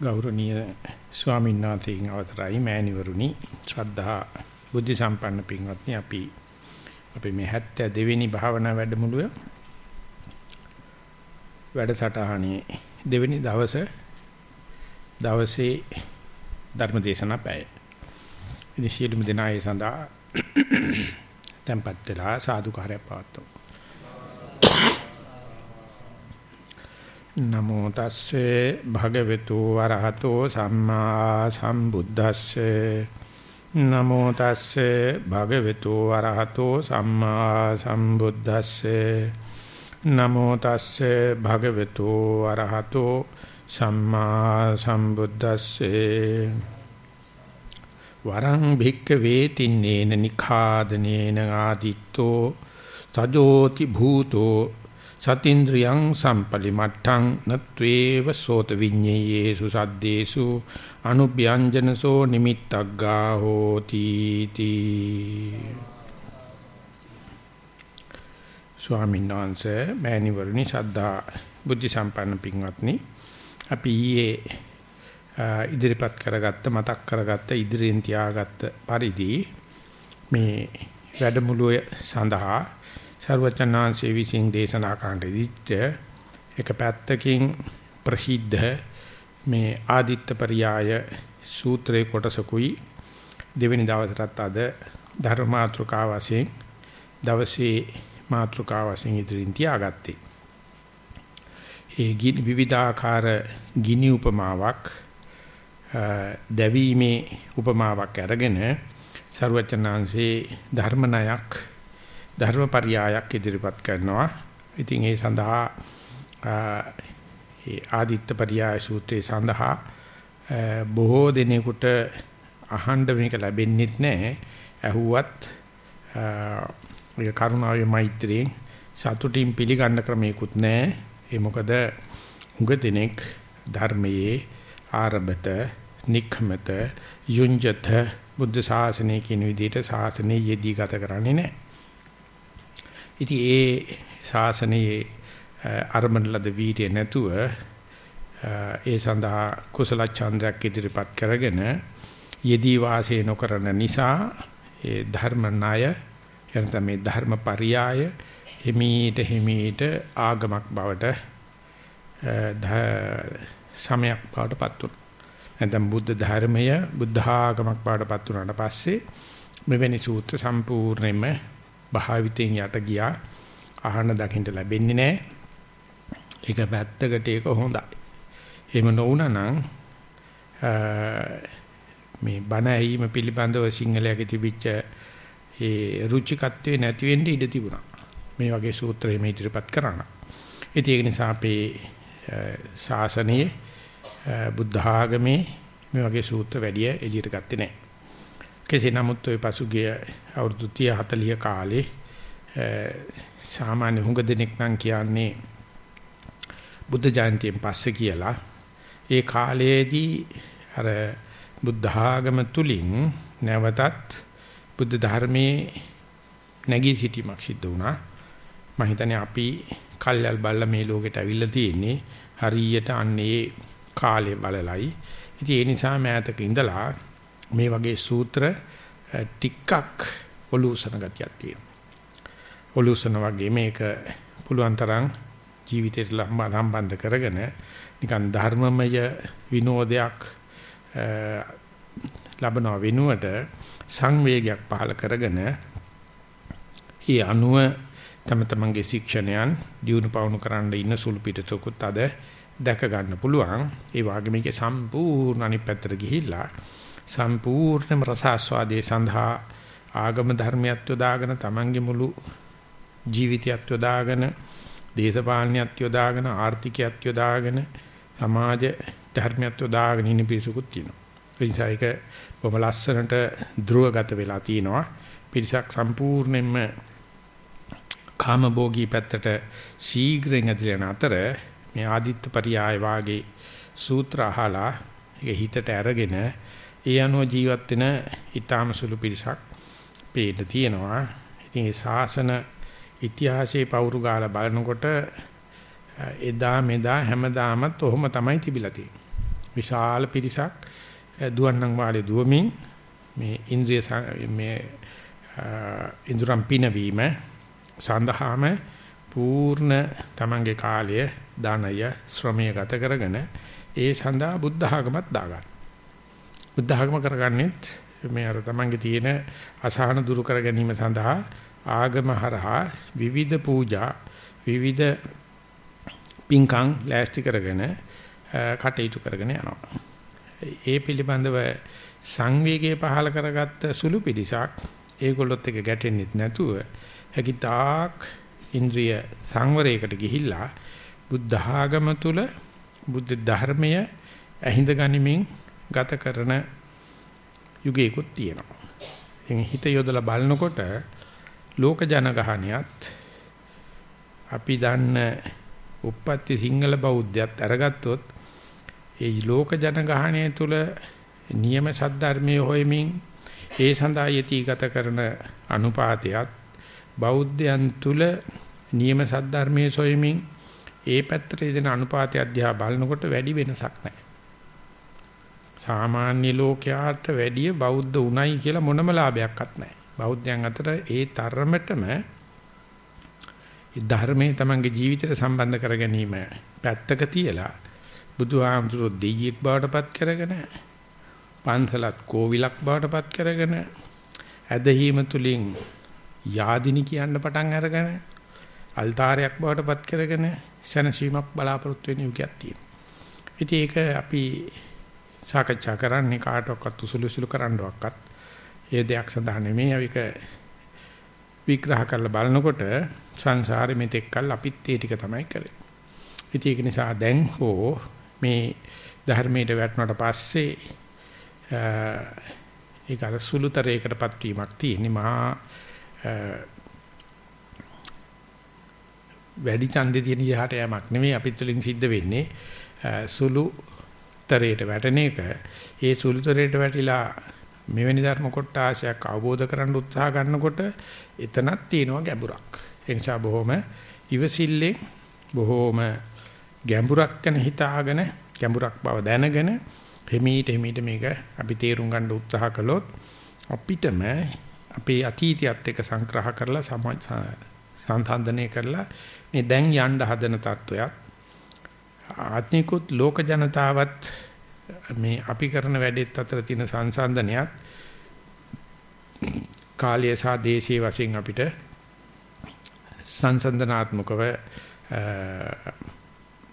ගෞරවනීය ස්වාමීන් වහන්සේගෙන් අවතරයි මෑණිවරුනි ශ්‍රද්ධා බුද්ධ සම්පන්න පින්වත්නි අපි අපි මේ 72 වෙනි භාවනා වැඩමුළුව වැඩසටහනේ දෙවෙනි දවසේ දවසේ ධර්ම දේශනා පැය. ඉතින් සියලුම දෙනා ඒ සඳහා tempත් වෙලා සාදුකාරය පවත්වමු. නමෝ තස්සේ භගවතු වරහතෝ සම්මා සම්බුද්දස්සේ. නමෝ තස්සේ භගවතු වරහතෝ සම්මා සම්බුද්දස්සේ. නමෝ තස්සේ භගවතු වරහතෝ සම්මා සම්බුද්දස්සේ. වරං භික්ක වේතින්නේන නිඛාදනේන ආදිත්තෝ තජෝති භූතෝ සතින්ද්‍රියං සම්පලිමට්ඨං නත්වේව සෝත විඤ්ඤේයේසු සද්දේසු අනුභ්‍යංජනසෝ නිමිත්තග්ගා හෝති තී. ස්වාමීන් වහන්සේ මෑණිවරණි සද්ධා බුද්ධ සම්පන්න පින්වත්නි අපි ඊයේ ඉදිරිපත් කරගත්ත මතක් කරගත්ත ඉදිරියෙන් තියාගත්ත පරිදි මේ වැඩමුළුවේ සඳහා සර්වචනාංශේ විසින් දේශනා කරන්නට දීච්ච එක පැත්තකින් ප්‍රසිද්ධ මේ ආදිත්ත පරයය සූත්‍රයේ කොටසකුයි දෙවෙනි දවසටත් අද ධර්මාත්‍රකාව වශයෙන් දවසේ මාත්‍රකාව වශයෙන් ඉදිරින් තියාගත්තේ. ඒ ගිනි විවිධාකාර ගිනි උපමාවක් දැවීමේ උපමාවක් අරගෙන සර්වචනාංශේ ධර්මණයක් ධර්මපරියායක් ඉදිරිපත් කරනවා. ඉතින් ඒ සඳහා ඒ ආදිත්ත පරියාය සූත්‍රයේ සඳහා බොහෝ දිනෙකට අහන්න මේක ලැබෙන්නේත් නැහැ. ඇහුවත් ඒ කරුණාවේ මෛත්‍රියෙන් සතුටින් පිළිගන්න ක්‍රමයක්වත් නැහැ. ඒ මොකද උග දිනෙක ධර්මයේ ආරබත නික්මත යුංජත බුද්ධ ශාසනය කියන විදිහට ශාසනය යෙදී ගත කරන්නේ නැහැ. ඉතින් ඒ ශාසනයේ අරමණ ලද වීර්ය නැතුව ඒ සඳහා කුසල ඡන්දයක් ඉදිරිපත් කරගෙන යෙදී වාසය නොකරන නිසා ඒ ධර්ම ණය එනත මේ ධර්ම පරියාය හිමීට හිමීට ආගමක් බවට සමයක් බවට පත් වුණා. නැත්නම් බුද්ධ ධර්මය බුද්ධ ආගමක් බවට පත් වුණාට පස්සේ මෙවැනි සූත්‍ර සම්පූර්ණයෙන්ම භාවිතෙන් යට ගියා අහන්න දකින්න ලැබෙන්නේ නැහැ. ඒක පැත්තකට ඒක හොඳයි. එහෙම නොවුනා නම් මේ බණ ඇහිම පිළිබඳව සිංහලයේ තිබිච්ච ඒ රුචිකත්වයේ නැති වෙන්න ඉඩ තිබුණා. මේ වගේ සූත්‍රය මේ ඉදිරිපත් කරනවා. ඉතින් ඒක නිසා අපේ ශාසනයේ බුද්ධ ආගමේ මේ වගේ සූත්‍ර වැඩි එළියට ගත්තේ නැහැ. කෙසේ නමුත් ওই පසුගිය අවුරුදු 30 40 කාලේ සාමාන්‍ය හුඟ දෙනෙක් නම් කියන්නේ බුද්ධ ජයන්තියෙන් පස්සේ කියලා. ඒ කාලයේදී අර බුද්ධ ආගම තුලින් නැවතත් බුද්ධ ධර්මයේ නැගී සිටීමක් සිද්ධ වුණා. මම හිතන්නේ අපි කල්යල් බල්ල මේ ලෝකෙට ඇවිල්ලා තියෙන්නේ හරියට අන්නේ කාලේ බලලයි. ඉතින් ඒ නිසා මෑතක ඉඳලා මේ වගේ සූත්‍ර ටිකක් ඔලුසන ගතියක් තියෙනවා. ඔලුසන වගේ මේක පුළුවන් තරම් ජීවිතේට සම්බන්ධ කරගෙන නිකන් ධර්මමය විනෝදයක් ලබන වෙනුවට සංවේගයක් පහල කරගෙන ඒ අනුව තම තමන්ගේ ශික්ෂණයන් දියුණු පවුණු කරන්න ඉන්න සුළු පිටසකුත් අද දැක ගන්න පුළුවන් ඒ වගේ මේකේ සම්පූර්ණ අනිත් පැත්තට ගිහිල්ලා සම්පූර්ණම රසාස්වාදයේ සඳහා ආගම ධර්මයක් යොදාගෙන තමන්ගේ මුළු ජීවිතයත් යොදාගෙන දේශපාලනයත් යොදාගෙන ආර්ථිකයත් යොදාගෙන සමාජ ධර්මයත් යොදාගෙන ඉන්න පිරිසකුත් තියෙනවා. ඒ නිසා ඒක බොහොම ලස්සනට ධ්‍රුවගත වෙලා තිනවා. පිරිසක් සම්පූර්ණයෙන්ම කාමභෝගී පැත්තට ශීඝ්‍රයෙන් ඇදලා යන අතර මේ ආදිත්ත පරියාය වාගේ සූත්‍ර අහලා ඒක හිතට අරගෙන ඒ අනුව ජීවත් වෙන ඊටාම සුළු පිරිසක් පේන්න තියෙනවා. ඉතින් ඒ ශාසන ඉතිහාසයේ පවුරු ගාලා බලනකොට එදා මෙදා හැමදාමත් ඔහොම තමයි තිබිලා තියෙන්නේ. විශාල පිරිසක් දුවන්නම් වාලේ දුවමින් මේ ඉන්ද්‍රිය මේ ඉන්ද්‍රම් පිනවීම සඳහාම පූර්ණ තමන්ගේ කාලය දානය ශ්‍රමය ගත කරගෙන ඒ සඳහා බුද්ධ ආගමත් දාගන්න. බුද්ධ ආගම කරගන්නෙත් මේ අර තමන්ගේ තියෙන අසහන දුරු කර ගැනීම සඳහා ආගම හරහා විවිධ පූජා විවිධ පින්කම් ලෑස්ති කරගෙන කටයුතු කරගෙන යනවා. ඒ පිළිබඳව සංවේගය පහල කරගත්ත සුළු පිළිසක් ඒගොල්ලොත් එක ගැටෙන්නෙත් නැතුව හැකිතාක් ඉන්ද්‍රිය සංවරයකට ගිහිල්ලා බුද්ධ ආගම තුල බුද්ධ ධර්මය ඇහිඳ ගනිමින් ගත කරන යුගයකුත් තියෙනවා. එන් හිත යොදලා බලනකොට ලෝක ජනගහණියත් අපි දන්න උප්පත්ති සිංහල බෞද්ධයත් අරගත්තොත් ඒ ලෝක ජනගහණය තුල නියම සද්ධර්මයේ හොයමින් ඒ සඳහා යතිගත කරන අනුපාතයත් බෞද්ධයන් තුල නියම සද්ධර්මයේ සොයමින් ඒ පැත්තට දෙන අනුපාතය අධ්‍යා බලනකොට වැඩි වෙනසක් නැහැ. සාමාන්‍ය ලෝකයාට වැඩිය බෞද්ධ උණයි කියලා මොනම ලාභයක්වත් නැහැ. බෞද්ධයන් අතර ඒ තරමටම ධර්මයේ තමන්ගේ ජීවිතයට සම්බන්ධ කර ගැනීම පැත්තක තියලා බුදුහාමුදුරුවෝ දෙයියෙක් බවට පත් කරගෙන පන්සලත් කෝවිලක් බවට පත් කරගෙන ඇදහිම තුලින් යාදිනි කියන්න පටන් අරගෙන අල්තාරයක් බවට පත් කරගෙන සනසීමක් බලාපොරොත්තු වෙන යුගයක් තියෙනවා. ඉතින් ඒක අපි සාකච්ඡා කරන්නේ කාටවත් උසුලුසුලු කරන්නවක්වත් ඒ දෙයක් සඳහා නෙමෙයි අවික විග්‍රහ කරලා බලනකොට සංසාරෙ මෙතෙක්කල් අපිත් ඒ ටික තමයි කරේ. ඉතින් ඒක නිසා දැන් හෝ මේ ධර්මයට වැටුණාට පස්සේ ඒක අර සුළුතරයකටපත් වීමක් තියෙන්නේ. මහා වැඩි ඡන්දේ තියෙන යහට යamak නෙමෙයි අපිත් වලින් සිද්ධ වෙන්නේ. සුළු තරයට වැටෙන එක ඒ සුළු තරයට වැටිලා මෙවැනි ධර්ම කොටාශයක් අවබෝධ කරගන්න උත්සාහ ගන්නකොට එතනක් තියෙනවා ගැඹුරක්. ඒ නිසා බොහොම ඉවසිල්ලෙන් බොහොම ගැඹුරක් ගැන හිතාගෙන ගැඹුරක් බව දැනගෙන හිමීට හිමීට මේක අපි තේරුම් ගන්න උත්සාහ කළොත් අපිටම අපේ අතීතයත් එක්ක සංග්‍රහ කරලා සංසන්දනය කරලා මේ දැන් යන්න හදන තත්වයක් ආත්මිකුත් ලෝක ජනතාවත් මේ අපි කරන වැඩෙත් අතර තියෙන සංසන්දනයක් කාලය සහ දේශීය වශයෙන් අපිට සංසන්දනාත්මකව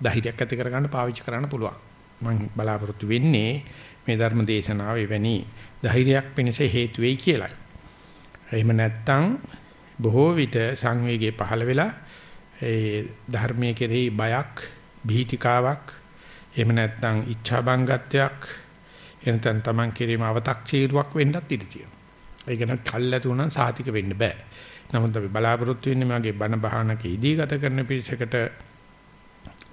ධෛර්යයක් ඇති කරගන්න පාවිච්චි කරන්න පුළුවන්. මම බලාපොරොත්තු වෙන්නේ මේ ධර්ම දේශනාව එවැනි ධෛර්යයක් වෙනස හේතු වෙයි කියලායි. එහෙම නැත්නම් බොහෝ විට සංවේගයේ පහළ වෙලා ඒ ධර්මයේ කෙරෙහි බයක්, බීතිකාවක් එහෙම නැත්නම් ઈચ્છාබංගත්වයක් එනතන් Taman කිරීම අව탁සීරුවක් වෙන්නත් ඉඩ තියෙනවා. ඒක නම් කල්ැතු උනන් සාතික වෙන්න බෑ. නමුත් අපි බලාපොරොත්තු වෙන්නේ මගේ බණ බහනක ඉදී ගත කරන පිරිසකට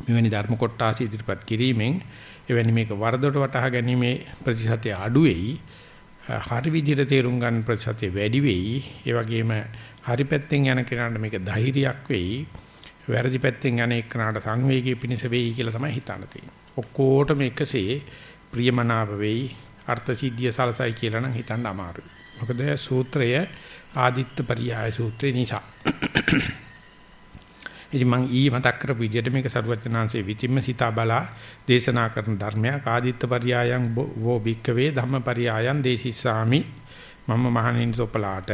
මෙවැනි ධර්ම කොටාසි ඉදිරිපත් කිරීමෙන් එවැනි මේක වරදොට වටහා ගැනීම ප්‍රතිශතය අඩු වෙයි. හරි විදිහට තේරුම් ගන්න ප්‍රතිශතය වැඩි වෙයි. ඒ වගේම හරි පැත්තෙන් යන කෙනාට මේක ධෛර්යයක් වෙයි. වැරදි පැත්තෙන් යන එක්කනට සංවේගී පිනිස වෙයි කියලා තමයි හිතන්න තියෙන්නේ. ඔක්කොටම එකසේ ප්‍රියමනාප වෙයි අර්ථ සිද්ධිය සලසයි කියලා නම් හිතන්න අමාරුයි. මොකද සූත්‍රය ආදිත්ත පරියාය සූත්‍රේ නිසා. ඉතින් මම ඊ මතක් කරපු විදිහට මේක සරුවචනාංශයේ විතිම්ම සිතා බලා දේශනා කරන ධර්මයක් ආදිත්ත පරියායන් වෝ භික්කවේ ධම්ම පරියායන් දේශිස්සාමි මම මහණින් සොපලාට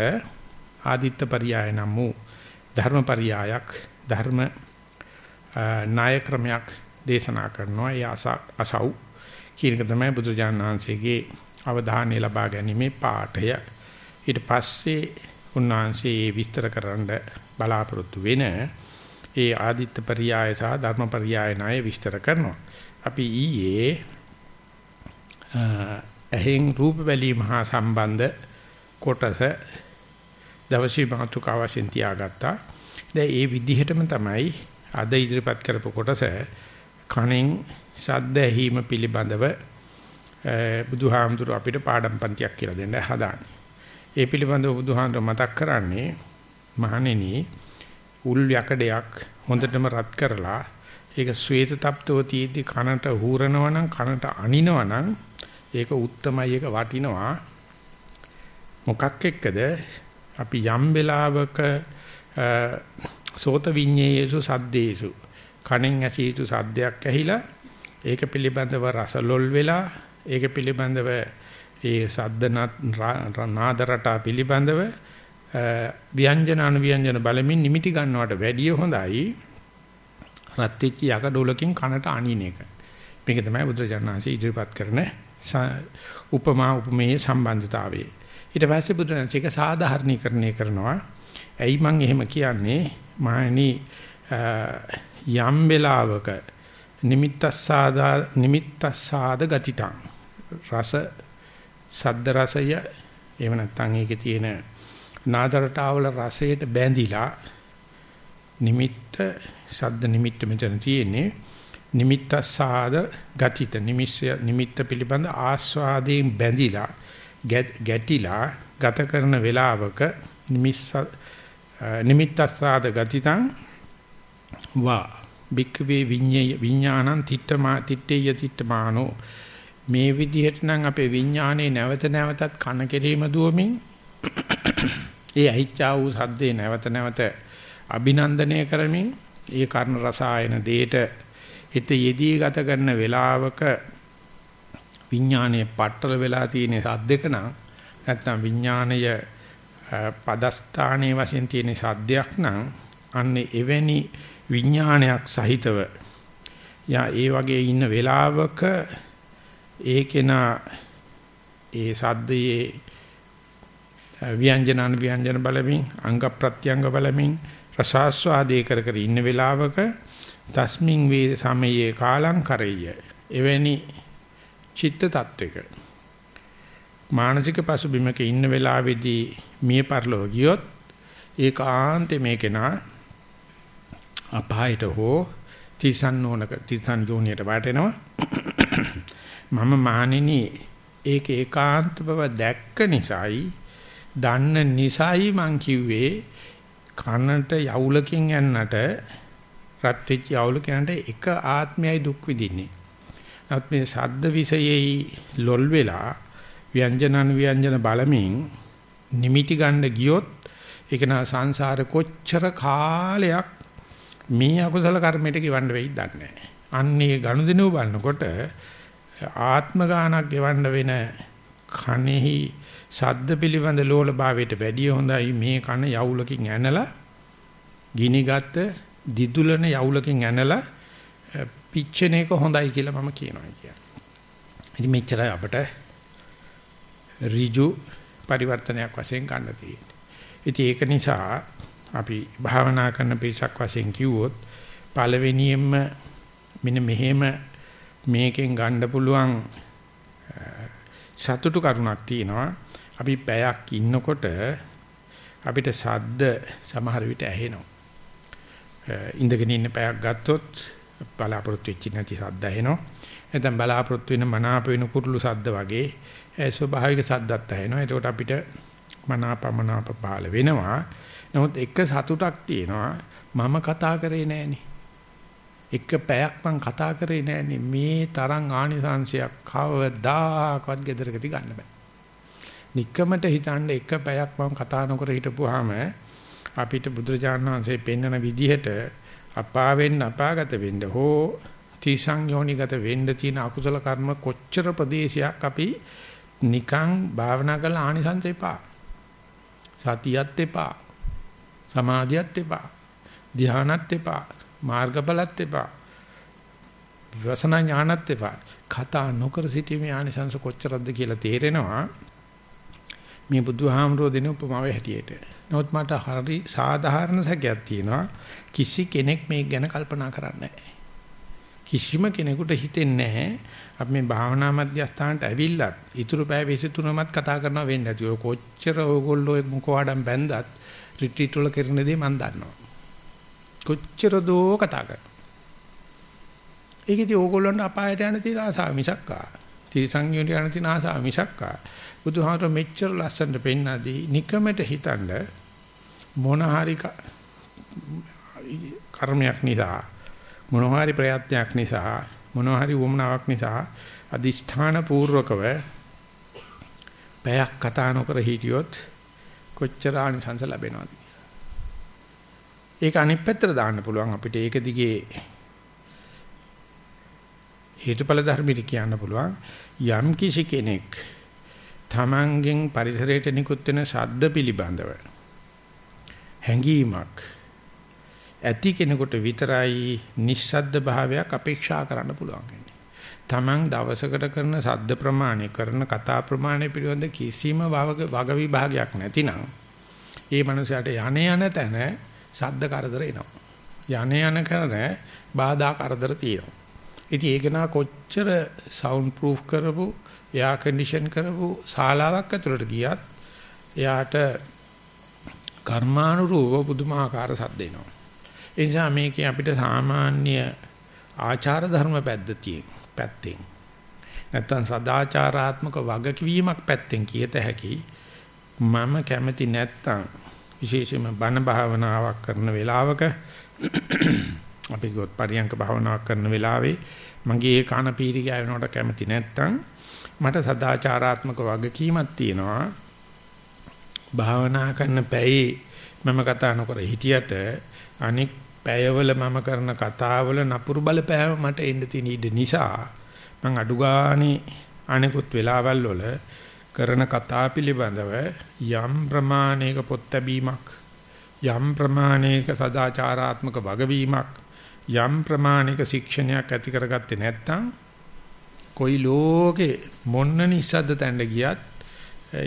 ආදිත්ත පරියාය නම් වූ ධර්ම පරියායක් ධර්ම ණය ක්‍රමයක් දේශනා කරනවා. ඒ අසව් කියන එක තමයි බුදුජාණන් වහන්සේගේ අවධානය ලබා ගැනීමේ පාඨය. ඊට පස්සේ උන්වහන්සේ විස්තර කරන්න බලාපොරොත්තු වෙන ඒ ආදිත්ත පරියාය සහ ධර්ම පරියාය ණය විස්තර කරනවා. අපි ඊයේ එහෙන් රූප බැලීම හා සම්බන්ධ කොටස දවසේ මාතුකාව වශයෙන් තියාගත්තා. දැන් ඒ විදිහටම තමයි අද ඉදිරිපත් කරපු කොටස කණෙන් ශබ්ද ඇහිම පිළිබඳව බුදුහාමුදුර අපිට පාඩම් පන්තියක් කියලා දෙන්න හදාන්නේ. ඒ පිළිබඳව බුදුහාමුදුර මතක් කරන්නේ මහණෙනි උල් යකඩයක් හොඳටම රත් කරලා ඒක ශ්වේත තප්තව තියෙද්දි කනට හූරනවා නම් කනට අනිනවා නම් ඒක උත්තමයි ඒක වටිනවා මොකක් එක්කද අපි යම් වෙලාවක සෝත විඤ්ඤේයසු සද්දේසු කණෙන් ඇසිය යුතු සද්දයක් ඇහිලා ඒක පිළිබඳව රසලොල් වෙලා ඒක පිළිබඳව ඒ සද්ද නාද රටා පිළිබඳව ව්‍යංජන අනුව්‍යංජන බලමින් නිමිටි ගන්නවට වැඩිය හොඳයි රත් වෙච්ච යකඩොලකින් කනට අනින එක. මේක තමයි බුදුරජාණන්සේ ඉදිරිපත් කරන උපමා උපමේය සම්බන්ධතාවය. ඊට පස්සේ බුදුරජාණන්සේ ඒක සාධාරණීකරණය කරනවා. ඇයි මම එහෙම කියන්නේ? මහණනි යම් වෙලාවක නිමිත්තස්සාදා නිමිත්තස්සාද ගතිතං රස සද්ද රසය එහෙම නැත්නම් ඒකේ තියෙන නාදරටාවල රසයට බැඳිලා නිමිත්ත සද්ද නිමිත්ත මෙතන තියෙන්නේ නිමිත්තස්සාද ගතිත නිමිස්ස නිමිත්ත පිළිබඳ ආස්වාදයෙන් බැඳිලා ගැටිලා ගත කරන වේලාවක නිමිස්ස නිමිත්තස්සාද ගතිතං වා. බික්කවේ විඤ්ඤය විඥානං තිට්ඨමා තිට්ඨේය තිට්ඨමානෝ. මේ විදිහට නම් අපේ විඥානේ නැවත නැවතත් කන කෙරීම දුවමින් ඒ අහිච්චා වූ සද්දේ නැවත නැවත අභිනන්දනය කරමින් ඒ කර්ණ රසායන දේට හිත යෙදී ගත කරන වේලාවක විඥානයේ පట్టල වෙලා තියෙන සද්දක නම් නැත්නම් විඥානය පදස්ථානයේ වශයෙන් තියෙන සද්දයක් නම් අන්නේ එවැනි විඥානයක් සහිතව යා ඒ වගේ ඉන්න වෙලාවක ඒකේන ඒ සද්දයේ ව්‍යංජන අනුව්‍යංජන බලමින් අංග ප්‍රත්‍යංග බලමින් රසාස්වාදේ කර කර ඉන්න වෙලාවක තස්මින් වේ සමයේ කාලං කරෙය එවැනි චිත්ත tattwක මානසික පසුබිමක ඉන්න වෙලාවේදී මිය පරලෝ ගියොත් ඒකාන්තේ මේකේනා අපායට හෝ තිසන් නොනක තිසන් යෝනියට වැටෙනවා මම මහණෙනි ඒක ඒකාන්ත බව දැක්ක නිසායි දන්න නිසායි මං කිව්වේ කනට යවුලකින් යන්නට රත් වෙච්ච යවුලකින්ට එක ආත්මයයි දුක් විඳින්නේ. නමුත් මේ සද්ද විසයෙහි ලොල් වෙලා ව්‍යංජන අනුව්‍යංජන බලමින් නිමිටි ගන්න ගියොත් ඒක නා සංසාර කොච්චර කාලයක් මේ අකුසල කර්මයට ගෙවන්න වෙයිද දන්නේ නැහැ. අන්නේ ගනුදෙනුව බලනකොට ආත්ම ගානක් ගෙවන්න වෙන කණෙහි ශබ්ද පිළිබඳ ලෝලභාවයට වැඩිය හොඳයි මේ කන යවුලකින් ඇනලා ගිනිගත් දිදුලන යවුලකින් ඇනලා පිච්චෙන එක හොඳයි කියලා මම කියනවා කියන්නේ. ඉතින් මෙච්චරයි අපට ඍජු පරිවර්තනයක් වශයෙන් ගන්න තියෙන්නේ. ඉතින් ඒක නිසා අපි භාවනා කරන පිරිසක් වශයෙන් කිව්වොත් පළවෙනියෙන්ම මෙන්න මෙහෙම මේකෙන් ගන්න පුළුවන් සතුටු කරුණක් තියෙනවා. අපි පැයක් ඉන්නකොට අපිට සද්ද සමහර විට ඇහෙනවා. ඉඳගෙන ඉන්න පැයක් ගත්තොත් බලාපොරොත්තු වෙච්ච නැති සද්ද ඇහෙනවා. නැත්නම් බලාපොරොත්තු වෙන මනාප වෙන කුරුළු සද්ද වගේ ස්වභාවික සද්දත් ඇහෙනවා. එතකොට අපිට මනාපමනාප පහළ වෙනවා. නමුත් එක සතුටක් තියෙනවා. මම කතා කරේ නෑනේ. එක පැයක් මං කතා කරේ නෑනේ මේ තරම් ආනිසංශයක් කවදාකවත් gedaraකති ගන්න බෑ. নিকකමට හිතන්න එක පැයක් මම කතා නොකර හිටපුවාම අපිට බුදුරජාණන් වහන්සේ පෙන්වන විදිහට අපා වෙන්න අපාගත වෙන්න හෝ තිසං යෝනිගත වෙන්න තියෙන අකුසල කර්ම කොච්චර ප්‍රදේශයක් අපි නිකං භාවනා කරලා ආනිසංස එපා. සතියත් එපා. සමාධියත් එපා. ධානත් එපා. මාර්ගඵලත් එපා. විවසනා ඥානත් එපා. කතා නොකර සිටීමේ ආනිසංස කොච්චරද කියලා තේරෙනවා. මේ බුදුහාමරෝ දෙන උපමාවේ හැටියට. නමුත් මට හරි සාධාරණ සැකයක් තියෙනවා. කිසි කෙනෙක් මේක ගැන කල්පනා කරන්නේ කිසිම කෙනෙකුට හිතෙන්නේ නැහැ. අපි මේ භාවනා මධ්‍යස්ථානට ඇවිල්ලත් ඊතුරු පැය 23මත් කතා කරනවා වෙන්නේ නැති. ඔය කොච්චර ඕගොල්ලෝ මොකවඩම් බැන්දත් රිට්‍රීට් වල කරන දේ මම දන්නවා. කොච්චර දෝ කතා කරනවා. ඒකදී ඕගොල්ලන්ට අපායට යන තියෙන ආසාව මිසක්කා. තිරසංයෝට යන තියෙන ආසාව මිසක්කා. බුදුහාමර මෙච්චර ලස්සනට පෙන්නදී නිකමට හිතන්න මොන හරි කර්මයක් නිසා මොනවා හරි ප්‍රයත්නයක් නිසා මොනවා හරි වමනාවක් නිසා අදිෂ්ඨාන පූර්වකව පැයක් කතා නොකර හිටියොත් කොච්චර ආනිසංස ලැබෙනවද ඒක අනිත් පැත්තට දාන්න පුළුවන්. අපිට ඒක දිගේ හේතුඵල ධර්මෙට කියන්න පුළුවන්. යම් කිසි කෙනෙක් තමන්ගෙන් පරිසරයට නිකුත් වෙන ශබ්ද පිළිබඳව හැඟීමක් ඇති කෙනෙකුට විතරයි නිස්සද්ද භාවයක් අපේක්ෂා කරන්න පුළුවන්. තමන් දවසකට කරන ශබ්ද ප්‍රමාණය කරන කතා ප්‍රමාණය පිළිබඳ කිසිම වග විභාගයක් නැතිනම් ඒ මනුස්සයාට යන යන තැන ශබ්ද කරදර එනවා. යන යන කරන බාධා කරදර තියෙනවා. ඉතින් ඒක නා කොච්චර සවුන්ඩ් ප්‍රූෆ් කරපු එයා කන්ඩිෂන් කරපු ශාලාවක් ඇතුළට ගියත් එයාට කර්මානුරූප පුදුමාකාර සද්ද එනවා. ඒ නිසා මේකේ අපිට සාමාන්‍ය ආචාර ධර්ම පද්ධතියෙන් පැත්තෙන්. නැත්තම් සදාචාරාත්මක වගකීමක් පැත්තෙන් කියත හැකි මම කැමති නැත්තම් විශේෂයෙන්ම බණ භාවනාවක් කරන වෙලාවක අපි ගොත් පරියංක භාවනාවක් කරන වෙලාවේ මගේ කන පීරි ගෑවෙනවට කැමති නැත්තම් මට සදාචාරාත්මක වගකීමක් තියෙනවා. භාවනා කරන පැයේ මම කතා නොකර හිටියට අනික් පැයවල මම කරන කතාවල නපුරු බලපෑම මට එන්න තියෙන ඉඩ නිසා මම අඩු ගානේ අනිකුත් වෙලාවල් වල කරන කතා පිළිබඳව යම් ප්‍රමාණයක පොත් ලැබීමක් යම් ප්‍රමාණයක සදාචාරාත්මක වගවීමක් යම් ප්‍රමාණික ශික්ෂණයක් ඇති කරගත්තේ නැත්නම් කොයි ලෝකේ මොන්න නිසද්ද තැන්න ගියත්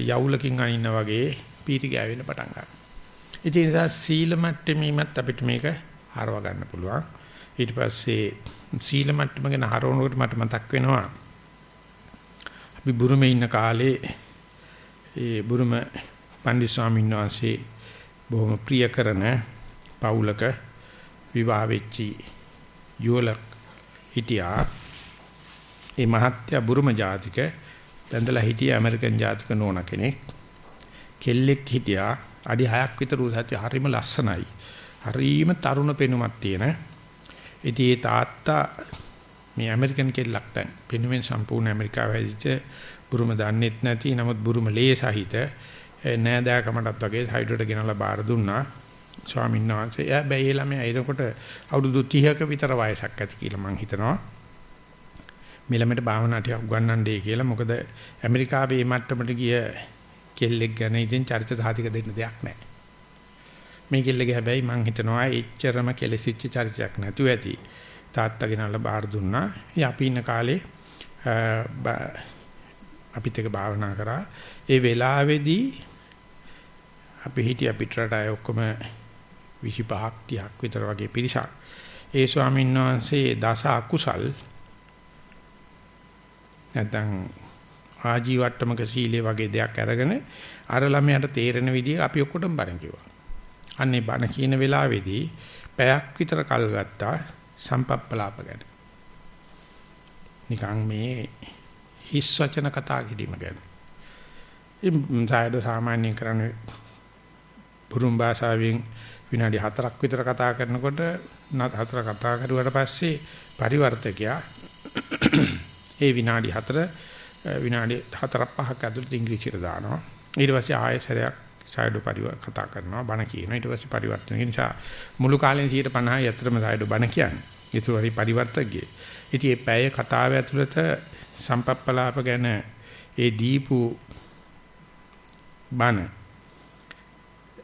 යවුලකින් අනින්න වගේ පීටි ගෑවෙන්න පටන් ගන්නවා. ඉතින් ඒ නිසා සීල මට්ටමීමත් අපිට මේක හරව ගන්න පුළුවන්. ඊට පස්සේ සීල මට්ටම ගැන හරවනකොට මට මතක් වෙනවා. අපි බුරුමේ ඉන්න කාලේ ඒ බුරුම පණ්ඩිත ස්වාමීන් වහන්සේ බොහොම ප්‍රිය කරන පවුලක විවාහ වෙච්චි යුවලක් හිටියා. ඒ මහත්ය බුරුම ජාතික බැඳලා හිටිය ඇමරිකන් ජාතික නෝන කෙනෙක්. කෙල්ලෙක් හිටියා අඩි 6ක් විතර උස හරිම ලස්සනයි. හරිම තරුණ පෙනුමක් තියෙන. ඉතින් ඒ තාත්තා මේ ඇමරිකන් කෙල්ලක් දැන් පෙනුමෙන් සම්පූර්ණ ඇමරිකාව හැදිච්ච බුරුම දන්නෙත් නැති නමුත් බුරුම ලේ සහිත නෑදෑකමටත් වගේ හයිඩ්‍රෝට ගෙනලා බාර දුන්නා. ස්වාමීන් වහන්සේ එයා බැයි ළමයා එනකොට අවුරුදු 30ක විතර වයසක් ඇති කියලා මං හිතනවා. මේ ළමයට භාවනා ටිකක් උගන්වන්නයි කියලා. මොකද ඇමරිකාවේ මේ මට්ටමට ගිය කෙල්ලෙක් ගැන ඉතින් චරිත සාධික දෙන්න දෙයක් නැහැ. මේ කෙල්ලගේ හැබැයි මං හිතනවා එච්චරම කෙලසිච්ච චරිතයක් නැතුව ඇති. තාත්තා ගෙනල්ලා බාර දුන්නා. ඉතින් අපි ඉන්න කාලේ අපිත් එක භාවනා කරා. ඒ වෙලාවේදී අපි හිටිය පිටරට අය ඔක්කොම 25ක් 30ක් විතර වගේ පිරිසක්. ඒ ස්වාමීන් වහන්සේ දස අකුසල් නැත්නම් ආජීවට්ටමක සීලේ වගේ දෙයක් අරගෙන අර ළමයාට තේරෙන විදිහ අපි ඔක්කොටම බණ කිව්වා. අන්නේ බණ කියන වෙලාවේදී පැයක් විතර කල් ගත්තා සම්පප්පලාප ගැන. නිකන් මේ හිස් වචන කතා කිරීම ගැන. ඉතින් සායද සාමාන්‍යයෙන් කරන්නේ බුරුම් භාෂාවෙන් විනාඩි 4ක් විතර කතා කරනකොට හතර කතා කරුවාට පස්සේ පරිවර්තකයා ඒ විනාඩි 4 විනාඩි 4ක් 5ක් ඇතුළත ඉංග්‍රීසියට දානවා ඊට පස්සේ ආයෙ සැරයක් සායඩෝ පරිවර්ත කතා කරනවා බණ කියනවා. ඊට පස්සේ පරිවර්තන නිසා මුළු කාලෙන් 150යි අතරම සායඩෝ බණ කියන්නේ. ඒක වරි පරිවර්තකගේ. ඉතින් මේ පැය කතාව ඇතුළත සම්පප්පලාප ගැන ඒ දීපු බණ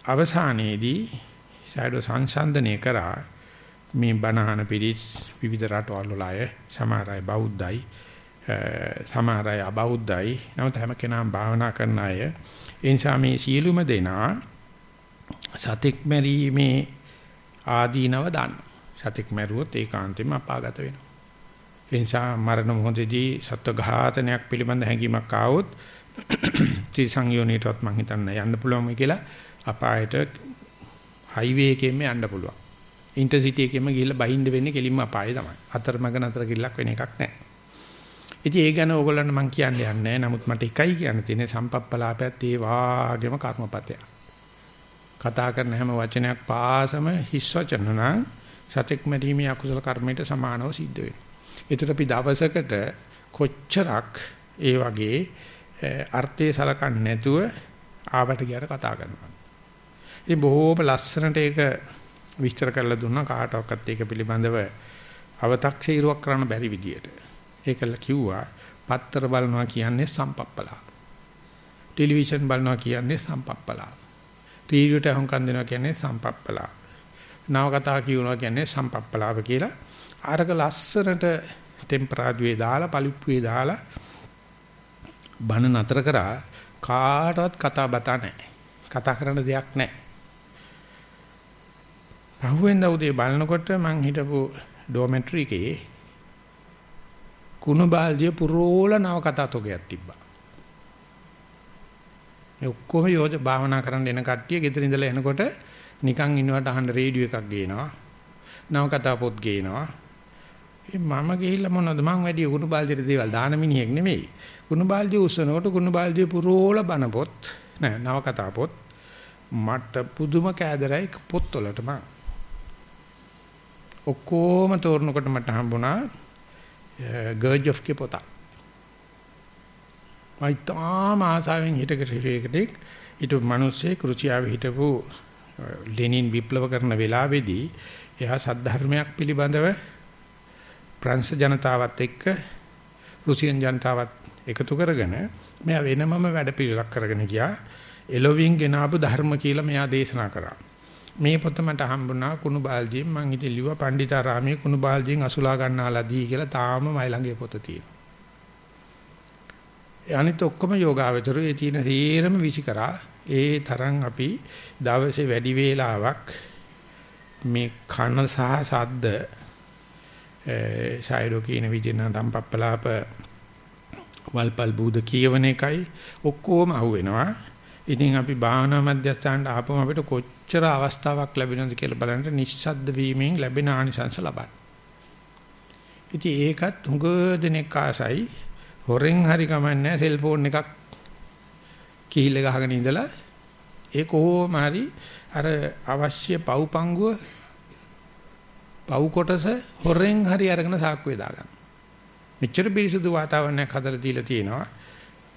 අවසානයේදී ෂැඩෝ සංසන්දනය කරා මේ බණහන පිරිස් විවිධ රටවල් වල අය සමහර අය බෞද්ධයි සමහර අය අබෞද්ධයි. නමුත් හැම කෙනාම භාවනා කරන අය ඒ නිසා මේ සියලුම දෙනා සතෙක් මැරීමේ ආදීනව දන්න සතෙක් මැරුවොත් ඒකාන්තයෙන්ම අපාගත වෙනවා ඒ නිසා මරණ මොහොතේදී සත්ව ඝාතනයක් පිළිබඳ හැඟීමක් ආවොත් ත්‍රිසංයෝනීටවත් මං හිතන්නේ යන්න පුළුවන් කියලා අපායට හයිවේ එකෙන්ම යන්න පුළුවන්. ඉන්ටර්සිටි එකෙන්ම ගිහිල්ලා බහින්න වෙන්නේ කෙලින්ම අපායේ තමයි. අතරමඟ නතර කිල්ලක් වෙන එකක් නැහැ. ඉතින් ඒ ගැන ඕගොල්ලන්ට මම කියන්න යන්නේ නමුත් මට එකයි කියන්න තියෙන්නේ සම්පප්පලාපයත් ඒ වාගේම කර්මපතයක්. කතා කරන හැම වචනයක් පාසම හිස් වචන නම් සතෙක් මරීමේ අකුසල කර්මයට සමානව සිද්ධ වෙනවා. ඒතර අපි දවසකට කොච්චරක් ඒ වගේ අර්ථය සලකන්නේ නැතුව ආවට ගියට කතා කරනවා. ඉතින් බොහෝම ලස්සනට ඒක විස්තර කරලා දුන්නා කාටවත් ඒක පිළිබඳව අව탁සීරුවක් කරන්න බැරි විදියට. ඒකල කිව්වා පත්තර බලනවා කියන්නේ සම්පප්පලා. ටෙලිවිෂන් බලනවා කියන්නේ සම්පප්පලා. ටීවීට අහුම්කම් දෙනවා කියන්නේ සම්පප්පලා. නවකතා කියනවා කියන්නේ සම්පප්පලාව කියලා. අරක ලස්සනට ටෙම්පරාදුවේ දාලා පලිප්පුවේ දාලා බන නතර කරා කාටවත් කතා බතා නැහැ. කතා කරන්න දෙයක් නැහැ. පහුවෙන්ද උදේ බලනකොට මං හිටපු ඩෝමෙට්‍රි එකේ කුණු බාල්දිය පුරෝල නව කතා තොගයක් තිබ්බා. මේ ඔක්කොම යෝජ භාවනා කරන්න එන කට්ටිය ගෙදර ඉඳලා එනකොට නිකන් ඉන්නවට අහන්න රේඩියෝ එකක් ගේනවා. නව කතා පොත් ගේනවා. මම ගිහිල්ලා මොනවද මං වැඩි කුණු බාල්දියට දේවල් දාන මිනිහෙක් නෙමෙයි. කුණු බාල්දිය උස්සනකොට කුණු බාල්දිය පුරෝල බන පොත් නෑ නව කතා පොත් මට පුදුම කෑදරයි පොත්වලට මං ඔක්කොම තෝරනකොට මට හම්බුණා ගර්ජොෆ්ගේ පොත. මයිතාම ආසාවෙන් හිටකරේකෙක් ඊට මිනිස්සේ රුචියාවේ හිටපු uh, ලෙනින් විප්ලව කරන වෙලාවේදී එයා සද්ධර්මයක් පිළිබඳව ප්‍රංශ ජනතාවත් එක්ක රුසියන් ජනතාවත් එකතු කරගෙන මෙයා වෙනමම වැඩ පිළිලක් කරගෙන ගියා එළොවින් ගෙනාපු ධර්ම කියලා මෙයා දේශනා කරා. මේ පොත මට හම්බුණා කුණු බාල්දියෙන් මං ඉතින් ලිව්වා පණ්ඩිතාරාමයේ කුණු බාල්දියෙන් අසුලා ගන්නාලාදී කියලා තාම මයි ළඟේ පොත තියෙනවා. අනිත් ඔක්කොම යෝගාවචරෝ ඒ තියෙන සීරම විසිකරා ඒ තරම් අපි දවසේ වැඩි වේලාවක් මේ කන සහ සද්ද ශායරෝ කියන විදිහට නම් පප්පලාප වල්පල් බුද කියවන එකයි ඔක්කොම අහුවෙනවා. ඉතින් අපි භාවනා මධ්‍යස්ථානට ආපම අපිට කොච්චර අවස්ථාවක් ලැබෙනවද කියලා බලන්න නිස්සද්ද වීමෙන් ලැබෙන ආනිසංස ලබන්න. ඉතින් ඒකත් හුඟ දෙනෙක් ආසයි හොරෙන් හරි කමන්නේ සෙල්ෆෝන් එකක් කිහිල්ල ගහගෙන ඉඳලා ඒ කොහොම හරි අර අවශ්‍ය පව්පංගුව පව් කොටස හොරෙන් හරි අරගෙන සාක්කුවේ දාගන්න. මෙච්චර පිරිසුදු වාතාවරණයක් හදලා දීලා තියෙනවා.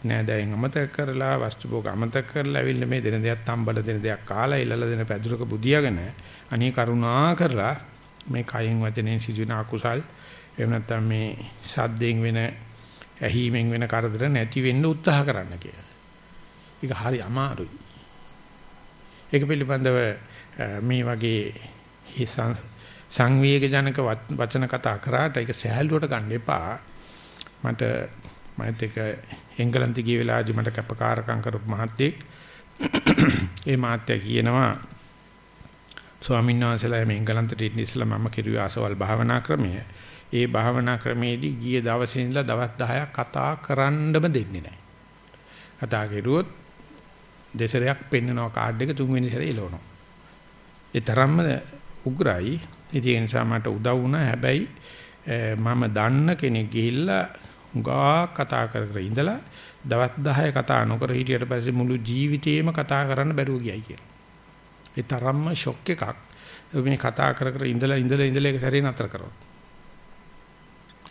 නෑදෑයන් අමතක කරලා වස්තු භෝග අමතක කරලා ඇවිල්ලා මේ දෙන දෙයක් තම්බල දෙන දෙයක් කාලා ඉල්ලලා දෙන පැදුරක බුදියාගෙන අනේ කරුණා කරලා මේ කයින් වචනෙන් සිදුවෙන අකුසල් එහෙම නැත්නම් මේ සද්දෙන් වෙන ඇහිීමෙන් වෙන කරදර නැති වෙන්න උත්සාහ කරන්න කියලා. ඒක හරි අමාරුයි. ඒක පිළිබඳව මේ වගේ සංවේග ජනක වචන කතා කරාට ඒක සහැල්ලුවට ගන්න එපා. මට මයිත් එක එංගලන්තේ ගිය වෙලාවදී මට කැපකාරකම් කරපු මහත්තයෙක් ඒ මහත්තයා කියනවා ස්වාමීන් වහන්සේලා මේ එංගලන්තේ ඉන්න ඉස්සලා මම කිරුවේ ආසවල් භාවනා ක්‍රමය. ඒ භාවනා ක්‍රමේදී ගිය දවසේ ඉඳලා දවස් 10ක් කතා කරන්නම දෙන්නේ නැහැ. කතා කරුවොත් දෙසරයක් පෙන්නනවා කාඩ් එක තුන්වෙනි සැරේ එලවනවා. ඒ තරම්ම උග්‍රයි. ඒ නිසා මට උදව් වුණා. හැබැයි මම දන්න කෙනෙක් ගිහිල්ලා උගා කතා කර කර ඉඳලා දවස් 10 කතා නොකර හිටියට පස්සේ මුළු ජීවිතේම කතා කරන්න බැරුව ගියයි කියලා. ඒ තරම්ම ෂොක් එකක්. මේ කතා කර කර ඉඳලා ඉඳලා ඉඳලා ඒක සැරේ නතර කරනවා.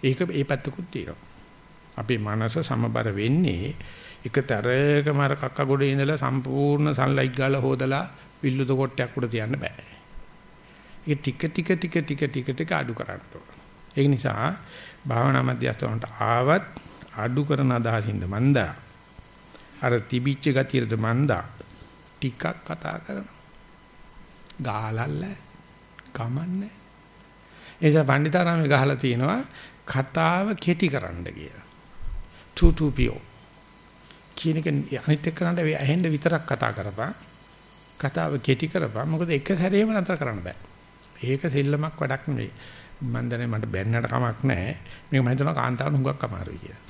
ඒක ඒ පැත්තකුත් තියෙනවා. අපේ මනස සමබර වෙන්නේ එක තරකම අර කක්ක ගොඩේ ඉඳලා සම්පූර්ණ සන්ලයිට් ගාලා හොදලා විල්ලුද කොටයක් උඩ තියන්න බෑ. ඒක ටික ටික ටික ටික ටික ටික අඩු කරන්න ඕන. ඒ නිසා භාවනා මධ්‍යස්ථානට ආවත් අඩු කරන අදහසින්ද මන්දා අර තිබිච්ච ගතියද මන්දා ටිකක් කතා කරනවා. ගාලල්ල කමන්නේ. එනිසා පණ්ඩිතාරාමේ ගහලා තිනවා කතාව කෙටි කරන්න කියලා. තුතුපියෝ කියන එක අනිත් එක්කනට ඇහෙන්න විතරක් කතා කරපන්. කතාව කෙටි කරපන්. මොකද එක සැරේම නතර කරන්න බෑ. ඒක සෙල්ලමක් වැඩක් නෙවෙයි. මම දන්නේ මට බැන්නට කමක් නැහැ. මේක මම හිතනවා කාන්තාවන් හුඟක් අමාරුයි කියලා.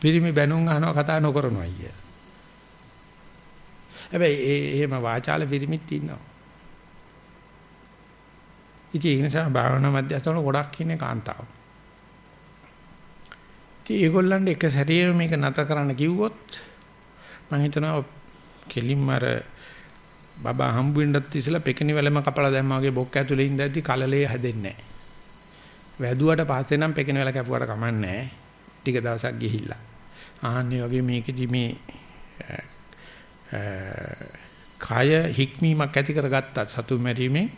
පිරිමි බැනුම් අහනවා කතා නොකරනවා අයියා. හැබැයි ඒ එහෙම වාචාල පිරිමිත් ඉන්නවා. ඉතින් ඒ නිසා භාවනා මධ්‍යස්ථාන ගොඩක් ඉන්නේ කාන්තාව. ඉතින් ඒගොල්ලන්ට එක සැරේ මේක නැතර කරන්න කිව්වොත් මම හිතනවා කෙලින්ම අර බබා හම්බ වෙන්නත් ඉස්සලා පෙකිනි වැලම කපලා දැම්මා වගේ බොක්ක ඇතුලේ ඉඳද්දි කලලේ හැදෙන්නේ නැහැ. වැදුවට පස්සේ නම් පෙකිනි වැල කැපුවට කමන්නේ නැහැ. ටික දවසක් ගිහිල්ලා. ආන්නේ වගේ මේකෙදි මේ කය හික්මීමක් ඇති කරගත්තා සතු මැරීමෙන්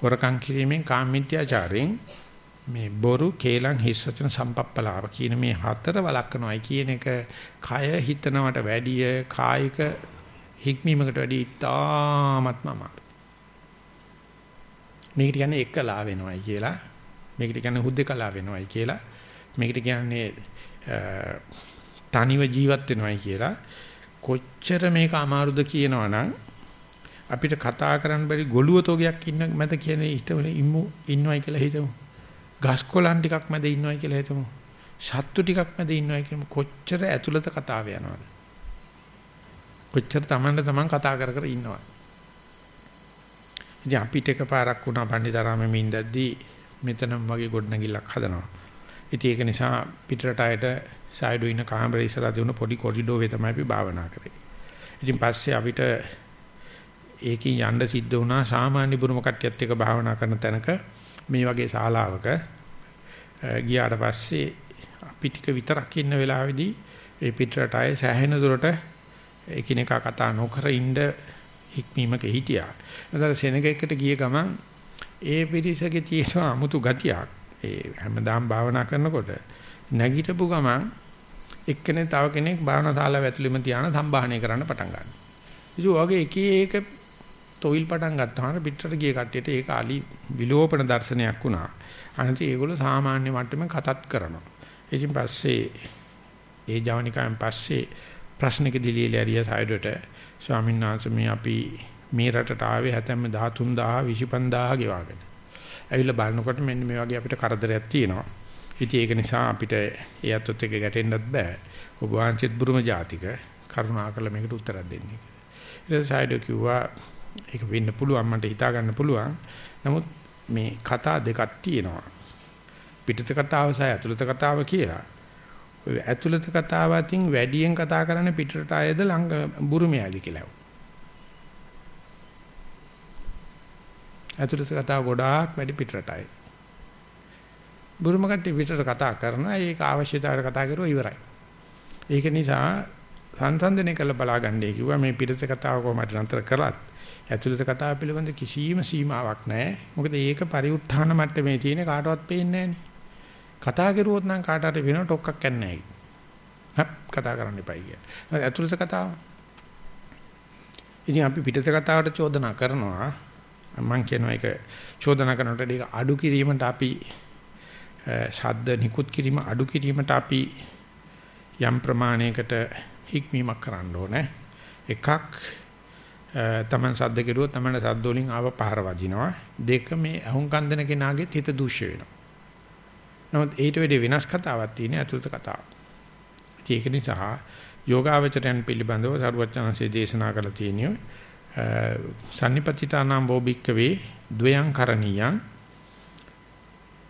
හොරකම් කිරීමෙන් කාමීත්‍යාචාරයෙන් මේ බොරු කේලම් හිස් වචන සම්පප්පලාව කියන මේ හතර වළක්වනවායි කියන එක කය හිතනවට වැඩිය කායික හික්මීමකට වැඩිය ඉතාමත්ම අමාරුයි. මේකට කියන්නේ එකලා වෙනවයි කියලා මේකට කියන්නේ හුද්දකලා වෙනවයි කියලා මේකට කියන්නේ තනිව ජීවත් වෙනවයි කියලා කොච්චර මේක අමාරුද කියනවනම් අපිට කතා කරන්න බැරි ගොළුව තෝගයක් ඉන්න මැද කියන්නේ හිතවල ඉම්මු ඉන්නවයි කියලා හිතමු. ගස්කොලන් ටිකක් මැද ඉන්නවයි කියලා හිතමු. සත්තු ටිකක් මැද ඉන්නවයි කියමු. කොච්චර ඇතුළත කතාව යනවද? කොච්චර Tamanne Taman කතා කර කර ඉන්නවද? ඉතින් අපිට එකපාරක් වුණා පණ්ඩිතාරාමෙම ඉඳද්දී මෙතනම වගේ ගොඩනැගිල්ලක් හදනවා. ඉතින් ඒක නිසා පිටරට අයට සයිඩෝ ඉන්න කාමරේ ඉස්සරහ තියුණු පොඩි කොරිඩෝවේ තමයි අපි භාවනා කරේ. ඉතින් පස්සේ අපිට ඒකෙන් යන්න සිද්ධ වුණා සාමාන්‍ය බුරුම කට්ටියත් එක්ක භාවනා කරන තැනක මේ වගේ ශාලාවක ගියාට පස්සේ අපි ටික විතරක් ඉන්න වෙලාවේදී ඒ පිටරට ආයේ සෑහෙන දුරට එකිනෙකා කතා නොකර ඉන්න හික්මීමක හිටියා. නැතර සෙනගෙකට ගිය ගමන් ඒ පිරිසගේ තියෙන අමුතු ගතියක්. ඒ හැමදාම භාවනා කරනකොට නැගිටපු ගමන් එක්කෙනෙක් තව කෙනෙක් භාවනා ශාලාව ඇතුළෙම තියාන සම්භාහණය කරන්න පටන් ගන්නවා. ඉතින් ඔයගේ එක එක තොইল පටන් ගත්තාම පිටරට ගිය කට්ටියට ඒක අලි විලෝපන දර්ශනයක් වුණා. අනිත් ඒගොල්ලෝ සාමාන්‍ය මට්ටමේ කතාත් කරනවා. ඉතින් පස්සේ ඒ ජවනිකාවෙන් පස්සේ ප්‍රශ්නකදී ලියලා ඇරියා සයිඩට ස්වාමීන් වහන්සේ මේ අපි මේ රටට ආවේ හැතැම්ම 13000 25000 ගෙවාගෙන. ඇවිල්ලා බලනකොට මෙන්න මේ වගේ අපිට කරදරයක් තියෙනවා. ඉතින් ඒක නිසා අපිට ඒ අතොත් එක ගැටෙන්නත් බෑ. ඔබ වහන්සේත් බුරුම ජාතික කරුණාකරලා මේකට උත්තරයක් දෙන්න. ඊට පස්සේ සයිඩෝ කිව්වා ඒක වෙන්න පුළුවන් මට හිතා ගන්න පුළුවන්. නමුත් මේ කතා දෙකක් තියෙනවා. පිටත කතාව සහ ඇතුළත කතාව කියලා. ඔය ඇතුළත කතාව අතින් වැඩියෙන් කතා කරන්නේ පිටරට ආයද ළඟ බුරුමයයිද කියලා. ඇතුළත කතාව ගොඩාක් වැඩි පිටරට ආයේ. බුරුම කට්ටිය පිටරට කතා කරනවා ඒක අවශ්‍යතාවයට කතා කරුවා ඉවරයි. ඒක නිසා සංසන්දනය කළ බලාගන්නයි කිව්වා මේ පිටත කතාව කොහොමද නතර කරත් ඇතුළත කතාව පිළිබඳ කිසිම සීමාවක් නැහැ. මොකද ඒක පරිඋත්ථාන මට්ටමේ තියෙන කාටවත් පේන්නේ නැහැ කතා කරුවොත් නම් කාට හරි වෙන ටොක්ක්ක් නැහැ. හප් කතා කරන්න එපයි කිය. ඇතුළත කතාව. ඉතින් අපි පිටත කතාවට චෝදනා කරනවා. මම කියනවා ඒක චෝදනා කරනකොට ඒක අඩු කිරීමට අපි ශබ්ද නිකුත් කිරීම අඩු කිරීමට අපි යම් ප්‍රමාණයකට හික්මීමක් කරන්න ඕනේ. එකක් තමන් සද්ද කෙරුවොත් තමන්ට සද්ද වලින් ආව පහර වදිනවා. දෙක මේ අහුම්කන් දෙන කෙනාගේත් හිත දූෂ්‍ය වෙනවා. නමුත් ඊට වෙඩි වෙනස් කතාවක් තියෙන අතුරුත කතාව. ඒක නිසා යෝගාවචරයන් පිළිබඳව සරුවචනanse දේශනා කළ තියෙනිය සම්නිපතිතානම් වෝබික්කවේ ද්වයං කරණීයං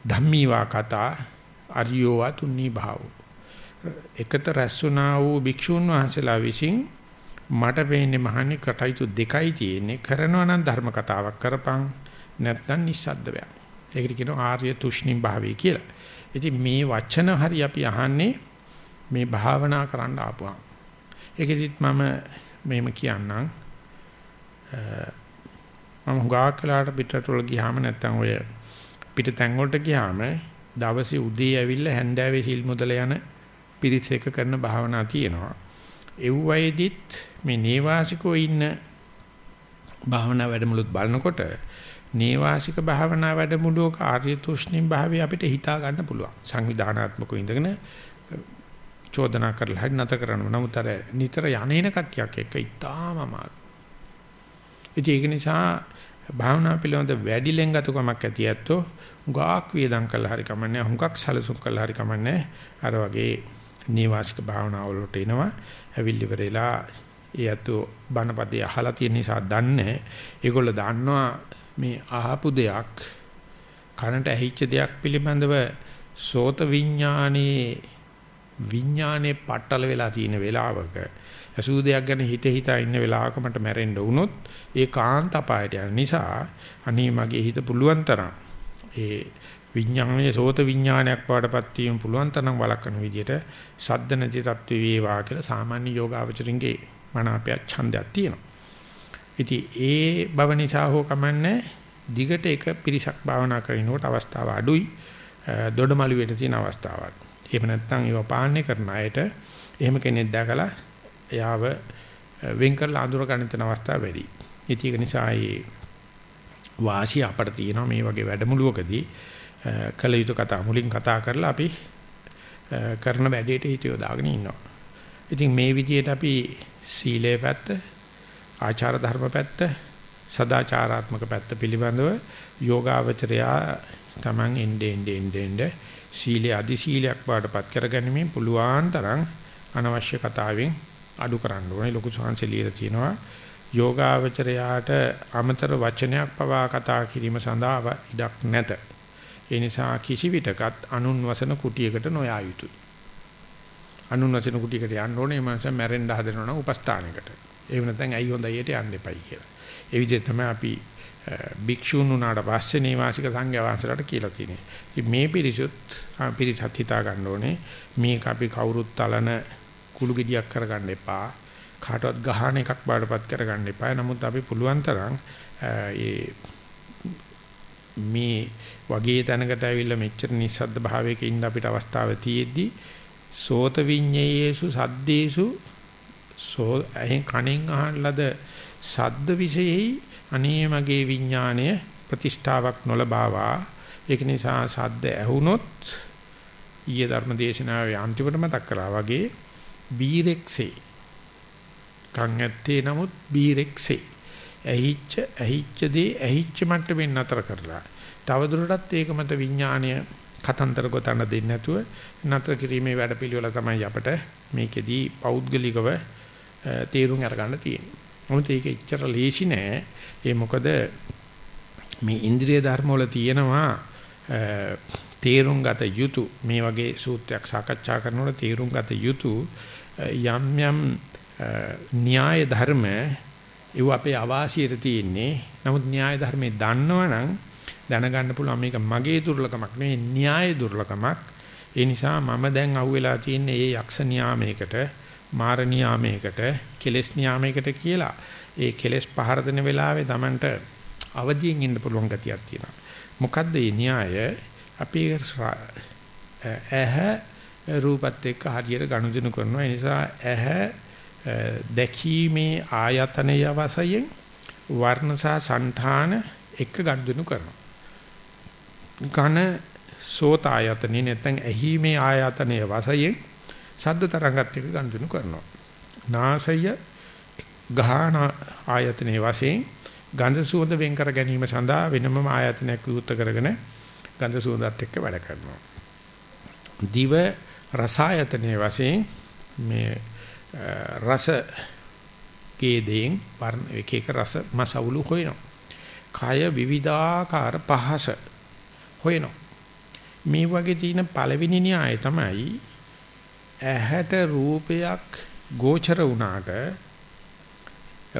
ධම්මීවා කතා අරියෝවා තුන්නී භාව. එකට රැස්ුණා වූ භික්ෂුන් වහන්සේලා විසින් මට පේන්නේ මහන්නේ කටයුතු දෙකයි තියෙන්නේ කරනවා නම් ධර්ම කතාවක් කරපන් නැත්නම් නිස්සද්ද වෙන්න. ඒකට කියනවා ආර්ය තුෂ්ණිම් භාවය කියලා. ඉතින් මේ වචන හරි අපි අහන්නේ මේ භාවනා කරන්න ආපුවා. ඒකෙදිත් මම මේම කියන්නම් මම හුඟක් කලකට පිටරටවල ගියාම නැත්නම් ඔය පිට තැන් වලට ගියාම දවසේ උදේ ඇවිල්ලා හැන්දෑවේ සිල් මුදල යන පිරිස් එක කරන භාවනා තියෙනවා. එව්වයිදිත් මේ නේවාසිකෝ ඉන්න භාවනා වැඩමුළුත් බලනකොට නේවාසික භාවනා වැඩමුළුවක ආර්ය තුෂ්ණිම් භාවය අපිට හිතා ගන්න පුළුවන්. සංවිධානාත්මකව ඉඳගෙන චෝදනා කරලා හරි නැත කරනවා. නමුත් අර නිතර යන්නේන කට්ටියක් එක්ක ඉතාම අමාරු. ඉතින් ඒක නිසා භාවනා පිළිබඳ වැඩි ලෙන්ගතුකමක් ඇති ඇත්තෝ හුඟක් වේදම් කළා හරි කමන්නේ හුඟක් සැලසුම් කළා හරි කමන්නේ අර වගේ නේවාසික භාවනාව වලට එනවා ඇවිල්ලි වෙරලා ඒ අතෝ බණපදේ අහලා තියෙන නිසා දන්නේ ඒගොල්ලෝ දන්නවා මේ අහපු දෙයක් කනට ඇහිච්ච දෙයක් පිළිබඳව සෝත විඥානේ විඥානේ පట్టල වෙලා තියෙන වෙලාවක අසූ දෙයක් ගැන හිත හිතා ඉන්න වෙලාවක මට මැරෙන්න වුණොත් ඒ කාන්ත අපායට යන නිසා අනේ මගේ හිත පුළුවන් තරම් ඒ විඥානයේ සෝත විඥානයක් වඩපත් වීම පුළුවන් තරම් වළක්වන විදිහට සද්ද නැති තත්ත්ව වේවා කියලා සාමාන්‍ය යෝගාවචරින්ගේ මනාපය ඡන්දයක් තියෙනවා. ඉතින් ඒ බව නිසා හෝ කමන්නේ දිගට එක පිරිසක් භාවනා කරනකොට අවස්ථාව අඩුයි. දොඩමළු වෙට තියෙන අවස්ථාවක්. එහෙම නැත්නම් ඒව පාලනය කරන අයට එහෙම කෙනෙක් දැකලා එයාව වෙන් කරලා අඳුර ගන්න තියෙන අවස්ථා වැඩි. ඒක නිසා ඒ වාසිය අපට තියෙනවා මේ වගේ වැඩමුළුවකදී කල යුතු කතා මුලින් කතා කරලා අපි කරන වැඩේට හිත යොදාගෙන ඉන්නවා. ඉතින් මේ විදිහට අපි සීලේ පැත්ත, ආචාර ධර්ම පැත්ත, සදාචාරාත්මක පැත්ත පිළිබඳව යෝගාවචරයා Taman ende ende ende ende සීලේ අදි සීලයක් බාටපත් කරගැනීමෙන් පුළුවන් තරම් අනවශ්‍ය කතාවෙන් අඩු කරන්න ඕනේ. ලොකු සංහසේ ලියලා තියෙනවා. යෝගාවචරයාට අමතර වචනයක් පවා කතා කිරීම සඳහා ඉඩක් නැත. ඒ නිසා කිසි විටකත් අනුන් වසන කුටියකට නොයා යුතුය. අනුන් වසන කුටියකට යන්න ඕනේ. මනස මැරෙන්න හදනවා නම් උපස්ථානයකට. එහෙම නැත්නම් ඇයි හොඳයියට යන්න එපයි කියලා ඒ විදිහට තමයි අපි භික්ෂුන් උනාට පස්සේ නේවාසික සංඝයා වහන්සේලාට කියලා තියෙන්නේ. ඉතින් මේ පිරිසුත් පිරිසත් හිතා ගන්න ඕනේ මේක අපි කවුරුත් තලන කුළු ගෙඩියක් කරගන්න එපා. කාටවත් ගහන එකක් බාඩපත් කරගන්න එපා. නමුත් අපි පුළුවන් තරම් ඒ මේ වගේ තැනකට ඇවිල්ලා මෙච්චර නිස්සද්ද භාවයක ඉන්න අපිට අවස්ථාව තියෙද්දි සෝත විඤ්ඤේයේසු සද්දේසු සෝ ඇහෙන් කණෙන් අහන ලද සද්ද විශේෂයි අනේ මගේ විඥාණය ප්‍රතිෂ්ඨාවක් නොලබාවා. ඒක නිසා සද්ද ඇහුනොත් ඊයේ ධර්ම දේශනාවේ අන්තිමට මතක් කළා වගේ බීරෙක්සේ කන් ඇත්තේ නමුත් බීරෙක්සේ ඇහිච්ච ඇහිච්ච දේ ඇහිච්ච මට්ටමින් නතර කරලා. තවදුරටත් ඒක මත විඥාණය කතන්තර ගොතන්න දෙන්නේ නැතුව නතර කිරීමේ වැඩපිළිවෙල තමයි අපිට මේකෙදී පෞද්ගලිකව තීරුම් අරගන්න තියෙන්නේ. මොකද ඒක එච්චර ලේසි නෑ. ඒ මොකද මේ ඉන්ද්‍රිය ධර්ම වල තියෙනවා තේරුම් ගත යුතු මේ වගේ සූත්‍රයක් සාකච්ඡා කරනකොට තේරුම් ගත යුතු යම් යම් න්‍යාය ධර්ම ඒව අපේ අවාසියට තියෙන්නේ. නමුත් න්‍යාය ධර්මයේ දන්නවනම් දැනගන්න පුළුවන් මේක මගේ දුර්ලකමක් නෙවෙයි න්‍යාය දුර්ලකමක්. ඒ නිසා මම දැන් අහුවෙලා තියෙන්නේ මේ යක්ෂ න්‍යාමයකට, මාර න්‍යාමයකට, කෙලෙස් න්‍යාමයකට කියලා. ඒ කෙලෙස් පහර දෙන වෙලාවේ Tamanට අවදියෙන් ඉන්න පුළුවන් ගතියක් තියෙනවා. මොකද්ද මේ න්‍යාය? අපි ඇහ රූපත් එක්ක හරියට ගනුදෙනු කරනවා. ඒ නිසා ඇහ දැකීමේ ආයතනය වශයෙන් වර්ණ සහ సంతාන එක්ක ගනුදෙනු කරනවා. ඝන සෝත ආයතනෙ නැත්නම් ඇහිමේ ආයතනය වශයෙන් ශබ්ද තරංගත් එක්ක ගනුදෙනු කරනවා. නාසය ගාහන ආයතනයේ වශයෙන් ගන්ධ සුවඳ වෙන් කර ගැනීම සඳහා වෙනමම ආයතනයක් විවෘත කරගෙන ගන්ධ සුවඳත් එක්ක වැඩ කරනවා. දිව රස ආයතනයේ වශයෙන් මේ රස කේදෙන් වර්ණ එක එක රස මසවුලු හොයනවා. කය විවිධාකාර පහස හොයනවා. මේ වගේ තියෙන පළවෙනි න්‍යාය තමයි ඇහැට රූපයක් ගෝචර වුණාට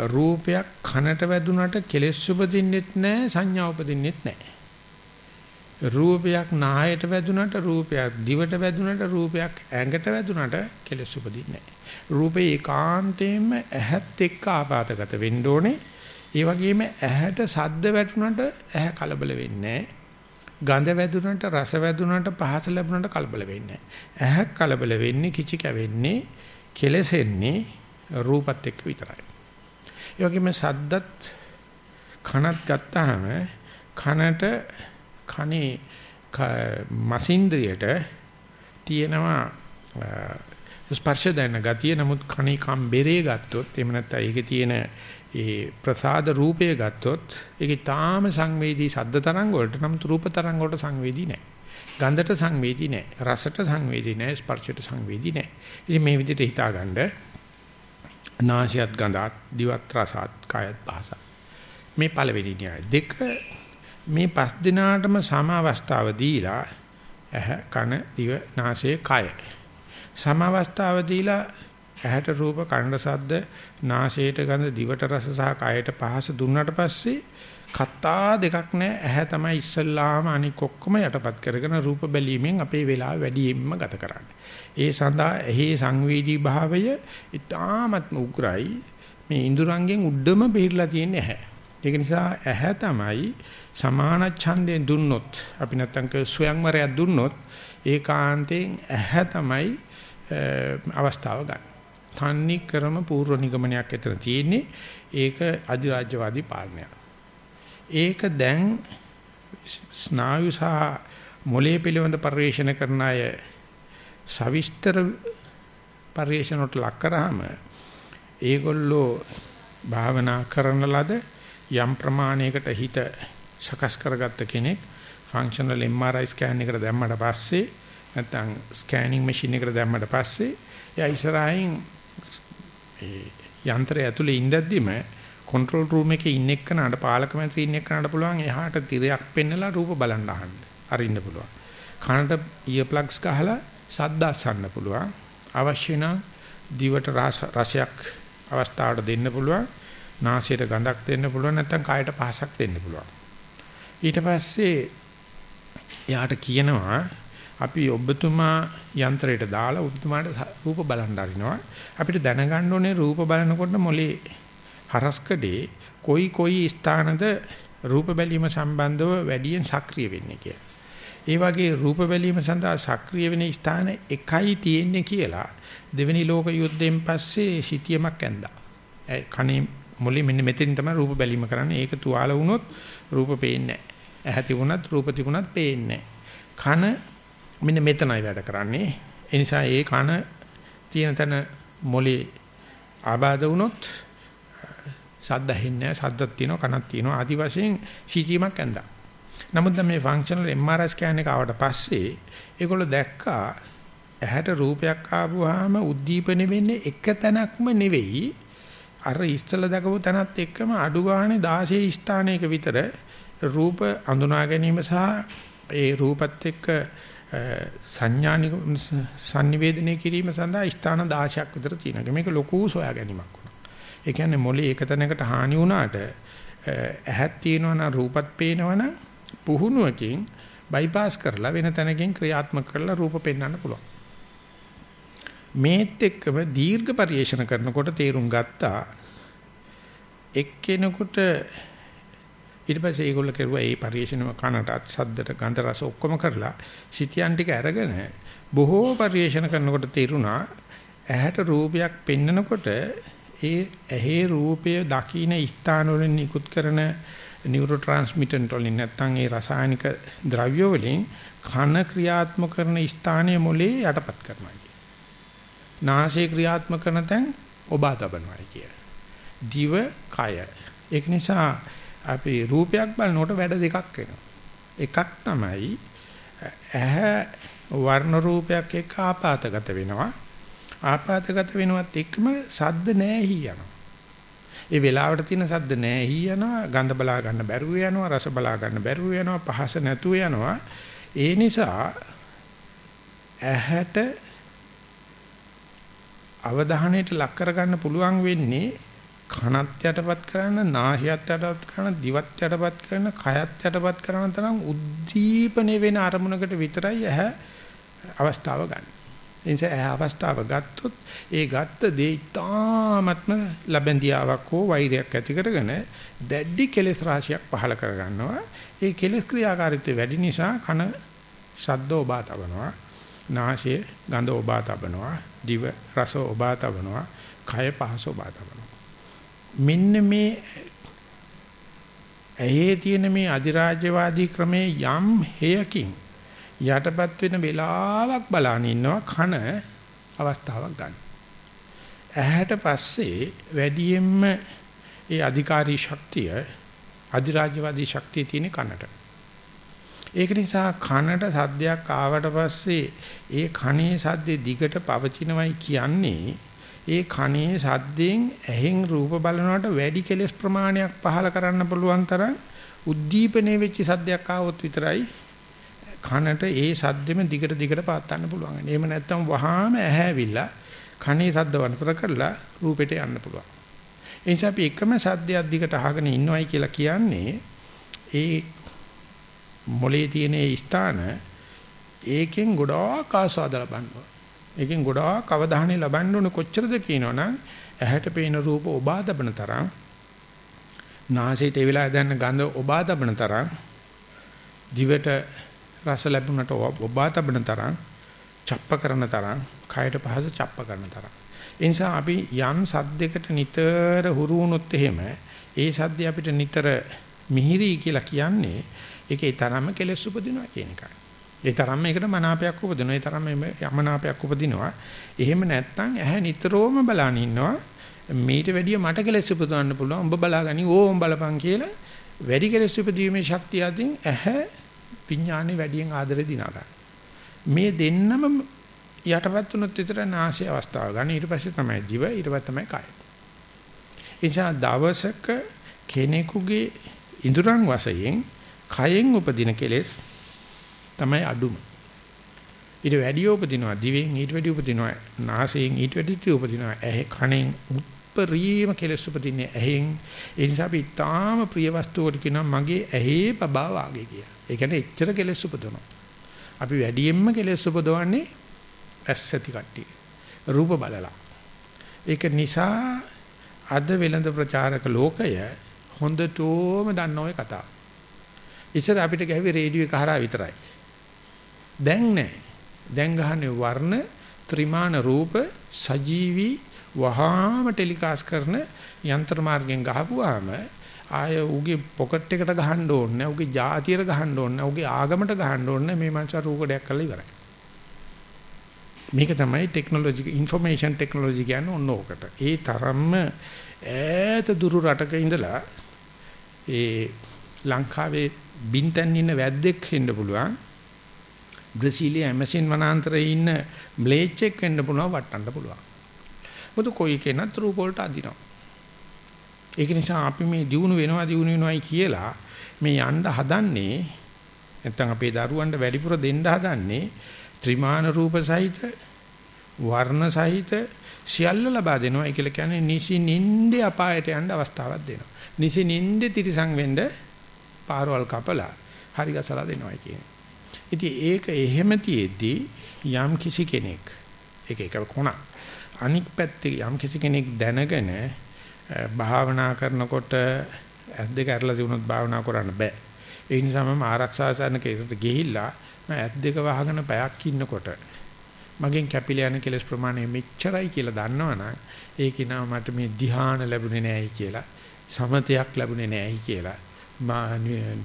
රූපයක් කනට වැදුනට කෙලෙස් උපදින්නෙත් නැහැ සංඥා උපදින්නෙත් නැහැ. රූපයක් නායට වැදුනට රූපයක් දිවට වැදුනට රූපයක් ඇඟට වැදුනට කෙලෙස් උපදින්නේ නැහැ. රූපේ ඒකාන්තයෙන්ම ඇහත් එක්ක ආපాతගත වෙන්න ඕනේ. ඒ වගේම ඇහැට සද්ද වැටුනට ඇහැ කලබල වෙන්නේ ගඳ වැදුනට රස වැදුනට පහස ලැබුනට කලබල වෙන්නේ ඇහැ කලබල වෙන්නේ කිචි කැවෙන්නේ කෙලසෙන්නේ රූපත් එක්ක විතරයි. ඒ වගේම සද්දත් කනත් ගත්තාම කනට කනේ මසින්ද්‍රියට තියෙනවා ස්පර්ශ දැන ගතිය නමුත් කණේ කම්බරේ ගත්තොත් එහෙම නැත්නම් ඒකේ තියෙන ඒ ප්‍රසාද රූපය ගත්තොත් ඒකේ තාම සංවේදී ශබ්ද තරංග වලට නම් රූප තරංග වලට සංවේදී නැහැ. ගන්ධට සංවේදී නැහැ. රසට සංවේදී නැහැ. ස්පර්ශයට සංවේදී නැහැ. ඉතින් මේ විදිහට හිතාගන්න නාසයත් ගඳත් දිවත් රසත් කායත් පහසත් මේ පළවෙනි න්‍යාය දෙක මේ පස් දිනාටම සම අවස්ථාව දීලා ඇහ කන දිව නාසය කය සම අවස්ථාව දීලා ඇහැට රූප, කනට ශබ්ද, නාසයට ගඳ, දිවට රස සහ කයට පහස දුන්නාට පස්සේ කත්තා දෙකක් නැහැ. ඇහැ තමයි ඉස්සල්ලාම අනික ඔක්කොම යටපත් කරගෙන රූප බැලීමෙන් අපේ වෙලාව වැඩියෙන්ම ගත කරන්නේ. ඒ සඳහා එහි සංවේදී භාවය ඉතාමත්ම උග්‍රයි. මේ ඉඳුරංගෙන් උඩම පිරලා තියෙන ඇහැ. ඒක නිසා ඇහැ තමයි සමාන ඡන්දයෙන් දුන්නොත් අපි නැත්තම් ස්වයංවරයක් දුන්නොත් ඒකාන්තයෙන් ඇහැ තමයි අවස්ථාව ගන්න. තන්නේ ක්‍රම පූර්ව නිගමනයක් ඇතර තියෙන්නේ ඒක අධිරාජ්‍යවාදී පාලනයක්. ඒක දැන් ස්නායු සහ මොලේ පිළිබඳ පරිශන කරන අය සවිස්තර පරිශනට ලක් කරාම ඒගොල්ලෝ භාවනා කරන ලද යම් ප්‍රමාණයකට හිත සකස් කරගත්ත කෙනෙක් ෆන්ක්ෂනල් MRI ස්කෑන් එකට දැම්මට පස්සේ නැත්නම් ස්කෑනින් මැෂින් එකට දැම්මට පස්සේ එයා ඉස්සරහින් ඒ යන්ත්‍රය ඇතුලේ ඉඳද්දිම කන්ට්‍රෝල් රූම් එකේ ඉන්න එක්කනට පාලක මැත්‍රි ඉන්න එක්කනට පුළුවන් එහාට තිරයක් පෙන්නලා රූප බලන්න අහන්න. අරින්න පුළුවන්. කනට ඉයර් ප්ලග්ස් ගහලා සද්ද අසන්න පුළුවන්. අවශ්‍ය නම් දිවට රසයක් අවස්ථාවට දෙන්න පුළුවන්. නාසයට ගඳක් දෙන්න පුළුවන් නැත්නම් කායට පහසක් දෙන්න පුළුවන්. ඊට පස්සේ එයාට කියනවා අපි ඔබතුමා යන්ත්‍රයට දාලා ඔබතුමාට රූප බලන්න අරිනවා. අපිට දැනගන්න ඕනේ රූප බලනකොට මොලේ හරස්කඩේ කොයි කොයි ස්ථානද රූප බැලීම සම්බන්ධව වැඩියෙන් සක්‍රිය වෙන්නේ කියලා. ඒ වගේ රූප බැලීම සඳහා සක්‍රිය වෙන ස්ථාන එකයි තියෙන්නේ කියලා දෙවෙනි ලෝක යුද්ධයෙන් පස්සේ සිටියමක් ඇඳා. ඒ කණේ මොලේ මෙන්න මෙතෙන් තමයි රූප බැලීම කරන්නේ. ඒක තුවාල වුණොත් රූප පේන්නේ නැහැ. ඇහැ තිබුණත් රූප තිබුණත් පේන්නේ කන මෙන්න මෙතනයි වැඩ කරන්නේ. ඒ නිසා ඒ කන තියෙන තැන මොලේ ආබාධ වුණොත් සද්ද ඇහෙන්නේ නැහැ. සද්දක් තියෙනවා කනක් තියෙනවා. ආදි වශයෙන් සිටීමක් ඇඳා. නමුත් මේ ෆන්ක්ෂනල් MRI ස්කෑන් එක ආවට පස්සේ ඒගොල්ලෝ දැක්කා ඇහැට රූපයක් ආවම උද්දීපන වෙන්නේ එක තැනක්ම නෙවෙයි අර ඉස්සල දකපු තැනත් එක්කම අඩු ගානේ 16 ස්ථානයක විතර රූප අඳුනා ගැනීම සහ ඒ රූපත් එක්ක සංඥානික sannivedanaya කිරීම සඳහා ස්ථාන 16ක් විතර තියෙනවා. මේක ලොකු සොයා ගැනීමක් වුණා. ඒ කියන්නේ මොලේ එක තැනකට හානි වුණාට ඇහක් තියෙනවනම් රූපත් පේනවනම් පුහුණුවකින් බයිපාස් කරලා වෙන තැනකින් ක්‍රියාත්මක කරලා රූප පෙන්වන්න පුළුවන්. මේත් එක්කම දීර්ඝ පරිේෂණ කරනකොට තේරුම් ගත්තා එක්කෙනෙකුට ඊට පස්සේ ඒගොල්ලෝ කරුවා ඒ පරිේෂණම කනටත් සද්දට ගන්ධ රස ඔක්කොම කරලා සිටියන් ටික අරගෙන බොහෝ පරිේෂණ කරනකොට තේරුණා ඇහැට රූපයක් පෙන්නකොට ඒ ඇහි රූපය දකින්න ස්ථාන වලින් නිකුත් කරන නියුරෝ ට්‍රාන්ස්මිටන්ට් වලින් නැත්නම් ඒ රසායනික ද්‍රව්‍ය වලින් කන ක්‍රියාත්මක කරන ස්ථානයේ මොලේ යටපත් කරනවා කිය. නාසයේ ක්‍රියාත්මක කරන තැන් ඔබා තබනවා කිය. දිව කය. ඒක නිසා අපි රූපයක් බලනකොට වැඩ දෙකක් වෙනවා. එකක් තමයි ඇහැ වර්ණ රූපයක් එක්ක ආපాతගත වෙනවා. ආපాతගත වෙනවත් එක්කම සද්ද නැහැ යනවා. ඒ වෙලාවට තියෙන සද්ද නැහැ යනවා. ගඳ බලා ගන්න බැරුව යනවා. රස බලා ගන්න බැරුව යනවා. පහස නැතුව යනවා. ඒ නිසා ඇහැට අවධානයට ලක් කරගන්න පුළුවන් වෙන්නේ කනත් යටපත් කරන, නාහයත් යටපත් කරන, දිවත් යටපත් කරන, කයත් යටපත් කරන තරම් උද්දීපන වෙන අරමුණකට විතරයි ඇහැ අවස්ථාව ගන්න. ඒ නිසා ඇහැ අවස්ථාව ගත්තොත් ඒ ගත්ත දේ තාමත්ම ලැබෙන්දියාවක් හෝ වෛරයක් ඇති කරගෙන දැඩි කෙලෙස් රාශියක් පහල කරගන්නවා. ඒ කෙලෙස් ක්‍රියාකාරීත්වය වැඩි නිසා කන ශබ්ද ඔබා තබනවා. නාසය ගඳ ඔබා තබනවා. දිව රස ඔබා තබනවා. කය පහස ඔබා තබනවා. මෙන්න මේ ඇහි තියෙන මේ අධිරාජ්‍යවාදී ක්‍රමේ යම් හේයකින් යටපත් වෙන වෙලාවක් බලන ඉන්නවා කන අවස්ථාවක් ගන්න. ඇහැට පස්සේ වැඩියෙන්ම ඒ අධිකාරී ශක්තිය අධිරාජ්‍යවාදී ශක්තිය තියෙන කනට. ඒක නිසා කනට සද්දයක් ආවට පස්සේ ඒ කනේ සද්දේ දිගට පවතිනවයි කියන්නේ ඒ කනේ සද්දෙන් ඇහෙන් රූප බලනකොට වැඩි කෙලස් ප්‍රමාණයක් පහල කරන්න පුළුවන් තරම් උද්දීපනයේ වෙච්ච සද්දයක් ආවොත් විතරයි කනට ඒ සද්දෙම දිගට දිගට පාත් ගන්න පුළුවන්. එහෙම නැත්නම් වහාම ඇහැවිලා කනේ සද්ද වනතර කරලා රූපෙට යන්න පුළුවන්. ඒ නිසා අපි එකම සද්දයක් දිගට අහගෙන ඉන්නවයි කියලා කියන්නේ ඒ මොලේ තියෙන ඒ ස්ථාන ඒකෙන් ගොඩාක් ආස්වාද ලබන්න ඕන. ඒකෙන් ගොඩාක් අවධානය ලබන්න ඕන කොච්චරද කියනවනම් ඇහැට පේන රූප ඔබා දබන තරම් නාසයට ඒ වෙලාවේ දැනන ගඳ ඔබා දබන තරම් දිවට රස ලැබුණට ඔබා තබන තරම් චප්ප කරන තරම් කයට පහස චප්ප කරන තරම් ඒ නිසා අපි යම් සද්දයකට නිතර හුරු වුණොත් එහෙම ඒ සද්දය අපිට නිතර මිහිරි කියලා කියන්නේ ඒකේ තරම්ම කෙලෙස් උපදිනවා කියන එකයි. ඒ තරම්ම ඒකට මනාපයක් උපදිනවා. ඒ තරම්ම යමනාපයක් උපදිනවා. එහෙම නැත්නම් ඇහැ නිතරම බලන ඉන්නවා. මීට වැඩිය මට කෙලෙස් උපදවන්න පුළුවන්. උඹ බලාගනි ඕම් බලපන් කියලා වැඩි කෙලෙස් උපදීමේ ශක්තිය අතින් ඇහැ විඥානේ වැඩියෙන් ආදරේ දිනා ගන්න. මේ දෙන්නම යටපත් වුණොත් විතර නාසය අවස්ථාව ගන්න. ඊට පස්සේ තමයි දිව, ඊට පස්සේ තමයි කය. එනිසා දවසක කෙනෙකුගේ ඉඳුරන් වශයෙන් කයෙන් උපදින කෙලෙස් තමයි අඩුම. ඊට වැඩි උපදිනවා දිවෙන් ඊට වැඩි උපදිනවා නාසයෙන් ඊට වැඩි උපදිනවා ඇහ කනෙන් උප්පරීම කෙලෙස් උපදින්නේ ඇහෙන් ඒ නිසා අපි තාම ප්‍රිය වස්තුවකට කියනවා මගේ ඇහි බබා වාගේ කියලා. ඒ කියන්නේ එච්චර කෙලෙස් උපදවනවා. අපි වැඩියෙන්ම කෙලෙස් උපදවන්නේ ඇස් ඇති කට්ටිය. රූප බලලා. ඒක නිසා අද වෙළඳ ප්‍රචාරක ලෝකය හොඳටම දන්න ඔය කතාව. ඉස්සර අපිට ගැහුවේ රේඩියෝ එක හරහා විතරයි. දැන් නැහැ. දැන් ගහන්නේ වර්ණ ත්‍රිමාන රූප සජීවි වහාම ටෙලිකාස් කරන යන්ත්‍ර මාර්ගෙන් ගහපුවාම ආය උගේ පොකට් එකට ගහන්න ඕනේ නැහැ උගේ ජාතියට ගහන්න ඕනේ නැහැ උගේ ආගමට ගහන්න ඕනේ නැහැ මේ මංසා රූකඩයක් කරලා ඉවරයි. මේක තමයි ටෙක්නොලොජි ඉන්ෆර්මේෂන් ටෙක්නොලොජි කියන්නේ ඔන්න ඕකට. ඒ තරම්ම ඈත දුරු රටක ඉඳලා ඒ ලංකාවේ බින්තන් ඉන්න වැද්දෙක් හෙන්න පුළුවන්. බ්‍රසීලිය ඇමසන් වනාන්තරයේ ඉන්න ම්ලේච්චෙක් වෙන්න පුළුවන් වටන්න පුළුවන්. මොකද කොයි කෙනත් රූප වලට අදිනවා. ඒක නිසා අපි මේ දිනු වෙනවා දිනු වෙනවයි කියලා මේ යන්න හදන්නේ නැත්නම් අපේ දරුවන්ට වැඩිපුර දෙන්න හදන්නේ ත්‍රිමාන රූප සහිත වර්ණ සහිත සියල්ල ලබා දෙනවා. ඒ කියලා කියන්නේ නිසි නින්දේ අපායට යන්න අවස්ථාවක් දෙනවා. නිසි නින්දේ තිරසං වෙන්න පාරවල් කපලා හරි ගසලා දෙනවා කියන්නේ. ඉතින් ඒක එහෙම තියේදී යම් කිසි කෙනෙක් ඒක එක කොනක් අනික් පැත්තේ යම් කිසි කෙනෙක් දැනගෙන භාවනා කරනකොට ඇස් දෙක අරලා දිනුනොත් භාවනා කරන්න බෑ. ඒ නිසා මම ආරක්ෂා සාධනකයකට ගිහිල්ලා මම ඇස් දෙක වහගෙන පැයක් ඉන්නකොට මගෙන් කැපිලා යන කෙලස් ප්‍රමාණය මෙච්චරයි කියලා දන්නවනම් ඒක නා මට මේ ධ්‍යාන ලැබුණේ නෑයි කියලා සමතයක් ලැබුණේ නෑයි කියලා මා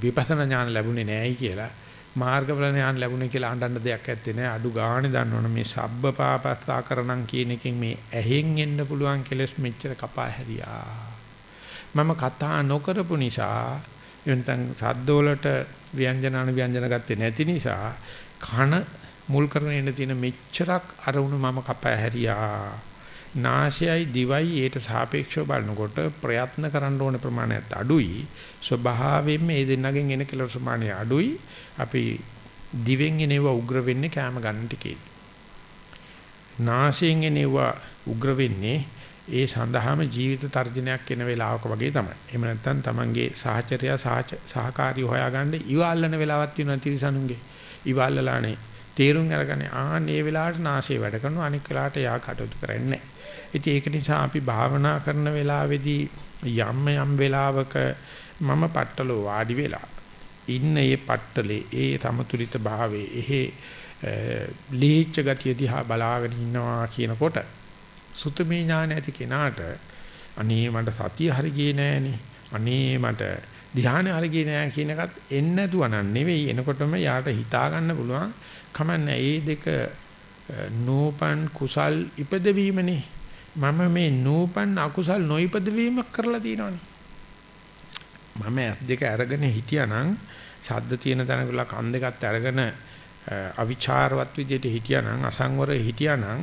විපස්සනා ඥාන ලැබුණේ නෑයි කියලා මාර්ගඵල ඥාන ලැබුණේ කියලා අඬන්න දෙයක් ඇත්තේ නෑ. අඩු ගානේ දන්නවනේ මේ සබ්බ පාපස්සා කරණම් කියන එකෙන් මේ ඇහෙන් එන්න පුළුවන් කෙලස් මෙච්චර කපා හැරියා. මම කතා නොකරපු නිසා එවනතන් සද්ද වලට ව්‍යංජන අනු ව්‍යංජන ගත්තේ නැති නිසා කන මුල් කරගෙන ඉන්න තියෙන මෙච්චරක් අරුණු මම කපා හැරියා. නාසයයි දිවයි ඊට සාපේක්ෂව බලනකොට ප්‍රයත්න කරන්න ඕන ප්‍රමාණයත් අඩුයි ස්වභාවයෙන්ම මේ දෙන්නගෙන් එන කෙලවර ප්‍රමාණය අඩුයි අපි දිවෙන් එනවා උග්‍ර වෙන්නේ කැම ගන්න ටිකේ නාසයෙන් එනවා උග්‍ර වෙන්නේ ඒ සඳහාම ජීවිත තර්ජනයක් එන වෙලාවක වගේ තමයි. එහෙම නැත්නම් Tamange සහචරය සහකාරී හොයාගන්න ඉවල්ලන වෙලාවක් තියෙනවා තිරිසනුන්ගේ. ඉවල්ලලානේ තේරුම් අරගන්නේ ආනේ වෙලාවට නාසය වැඩ කරනවා. අනික් වෙලාවට යා කටයුතු කරන්නේ නැහැ. ඒක නිසා අපි භාවනා කරන වෙලාවේදී යම් යම් වෙලාවක මම පట్టලෝ වාඩි වෙලා ඉන්න මේ පట్టලේ ඒ තමතුලිත භාවයේ එහි ලීච්ඡ ගතිය දිහා බලාගෙන ඉන්නවා කියනකොට සුතමේ ඥාන ඇති කෙනාට අනේ මට සතිය හරි ගියේ නෑනේ. අනේ මට ධානය හරි ගියේ නෑ කියන එකත් එන්නේ නැතුව නන් නෙවෙයි. එනකොටම යාට හිතා ගන්න පුළුවන් කමන්නේ ඒ දෙක නෝපන් කුසල් ඉපදවීමනේ මම මේ නූපන් අකුසල් නොයිපද වීමක් කරලා තියෙනවනේ. මම ඇස් දෙක අරගෙන හිටියානම් ශබ්ද තියෙන තැනකලා කන් දෙකත් අරගෙන අවිචාරවත් විදිහට හිටියානම් අසංවර හිටියානම්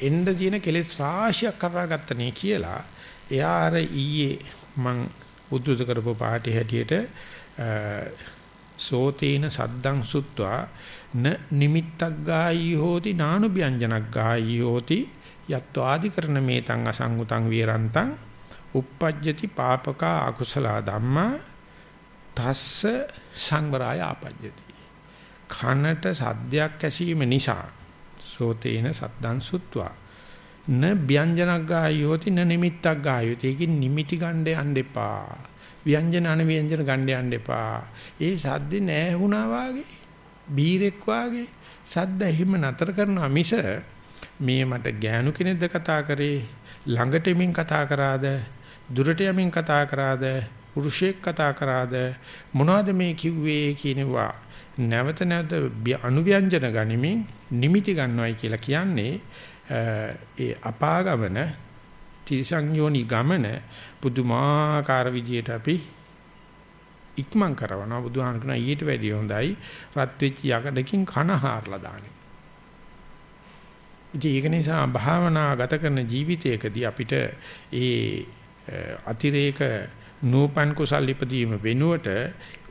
එන්න තියෙන කෙලෙස් රාශියක් කරාගත්තනේ කියලා එයා අර ඊයේ මං උද්දුත කරපු පාටි හැටියට සෝතේන සද්දං සුත්වා න නිමිත්තක් ගායි හෝති නානුභ්‍යංජනක් ගායි හෝති යත්වාදි කරන මේතං අසංගුතං විරන්තං uppajjati papaka akusala dhamma තස්ස සංවරය ආපජ්ජති කනට සද්දයක් ඇසීම නිසා සෝතේන සද්දං සුත්වා න ව්‍යංජනක් ගායෝති න නිමිත්තක් ගායෝති ඒකේ නිමිටි ගන්න යන්න එපා. ව්‍යංජන අන ව්‍යංජන ගන්න යන්න එපා. ඒ සද්දේ නෑ වුණා වාගේ බීරෙක් වාගේ. සද්ද එහෙම නතර කරනවා මිස මේ මට ගෑනු කෙනෙක්ද කතා කරේ ළඟට යමින් කතා කරාද දුරට යමින් කතා කරාද පුරුෂයෙක් කතා කරාද මොනවද මේ කිව්වේ කියනවා. නැවත නැවත අනුව්‍යංජන ගනිමින් නිමිති ගන්නවයි කියලා කියන්නේ ඒ අපාගමන තිරිසංයෝනි ගමන පුදුමාකාර විදියට අපි ඉක්මන් කරනවා බුදුහාම කියන ඊට වැඩිය හොඳයි රත් වෙච්ච යකඩකින් කන හාරලා දාන්නේ. ඒක නිසා භාවනා ගත කරන ජීවිතයකදී අපිට ඒ අතිරේක නූපන් කුසල් ඉපදීම වෙනුවට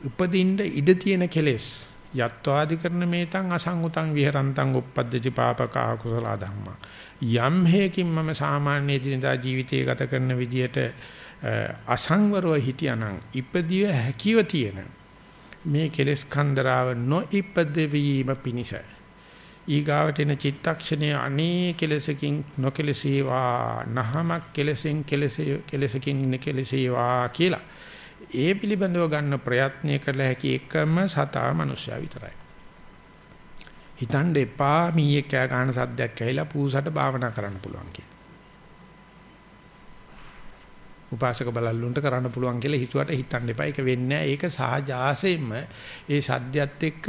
උපදින්න ඉඩ තියෙන කෙලෙස්. යත්වාදි කරන මේතං අසංගුතං විහරන්තං uppද්දති පාපක අකුසල ධම්මා. යම් හේකින් මම සාමාන්‍ය දිනදා ජීවිතය ගත කරන විදියට අසංවරව හිටියානම් ඉපදිය හැකියව තියෙන මේ කෙලෙස් කන්දරාව නොඉපදෙවීම පිණිස ඊගාවට එන චිත්තක්ෂණයේ අනේ කෙලසකින් නොකෙලසීවා නහමක් කෙලසෙන් කෙලසේ කෙලසකින් නොකෙලසීවා කියලා ඒ පිළිබඳව ගන්න ප්‍රයත්නය කළ හැකි එකම සතා මනුෂ්‍යයා විතරයි. හිතන්න එපා මීයේ කෑ ගන්න සද්දයක් ඇහිලා පූසට භාවනා කරන්න පුළුවන් කියලා. උපාසක බලල්ලුන්ට කරන්න පුළුවන් කියලා හිතුවට හිතන්න එපා. ඒක වෙන්නේ නැහැ. ඒක සහජාසයෙන්ම ඒ සද්දයත් එක්ක